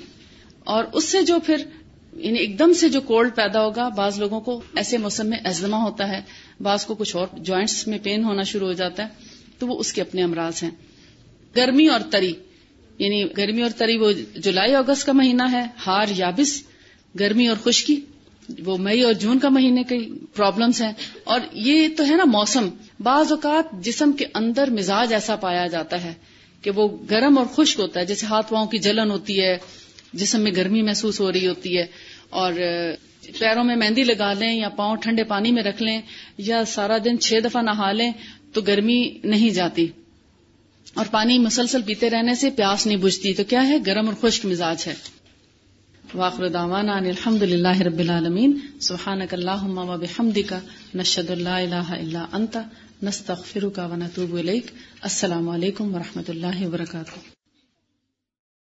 اور اس سے جو پھر یعنی ایک دم سے جو کولڈ پیدا ہوگا، بعض لوگوں کو ایسے موسم میں ایزما ہوتا ہے، بعض کو کچھ اور جوائنٹس میں پین ہونا شروع ہو جاتا ہے، تو وہ اس کے اپنے امراض ہیں۔ گرمی اور تری یعنی گرمی اور تری وہ جولائی، اگست کا مہینہ ہے، ہار، یابس، گرمی اور خشکی، وہ مئی اور جون کا مہینے کی پرابلمس ہیں۔ اور یہ تو ہے نا موسم، بعض اوقات جسم کے اندر مزاج ایسا پایا جاتا ہے کہ وہ گرم اور خشک ہوتا ہے، جیسے ہاتھ پاؤں کی جلن ہوتی ہے جسم میں گرمی محسوس ہو رہی ہوتی ہے اور پیروں میں مہندی لگا لیں یا پاؤں ٹھنڈے پانی میں رکھ لیں یا سارا دن چھ دفعہ نہا لیں تو گرمی نہیں جاتی۔ اور پانی مسلسل پیتے رہنے سے پیاس نہیں بجھتی۔ تو کیا ہے؟ گرم اور خشک مزاج ہے۔ واخر دعوانا ان الحمد للہ رب العالمین۔ سبحانک اللہم و بحمدک۔ نشد اللہ الہ الا انت۔ نستغفرک و نتوب الیک۔ السلام علیکم و اللہ وبرکاتہ۔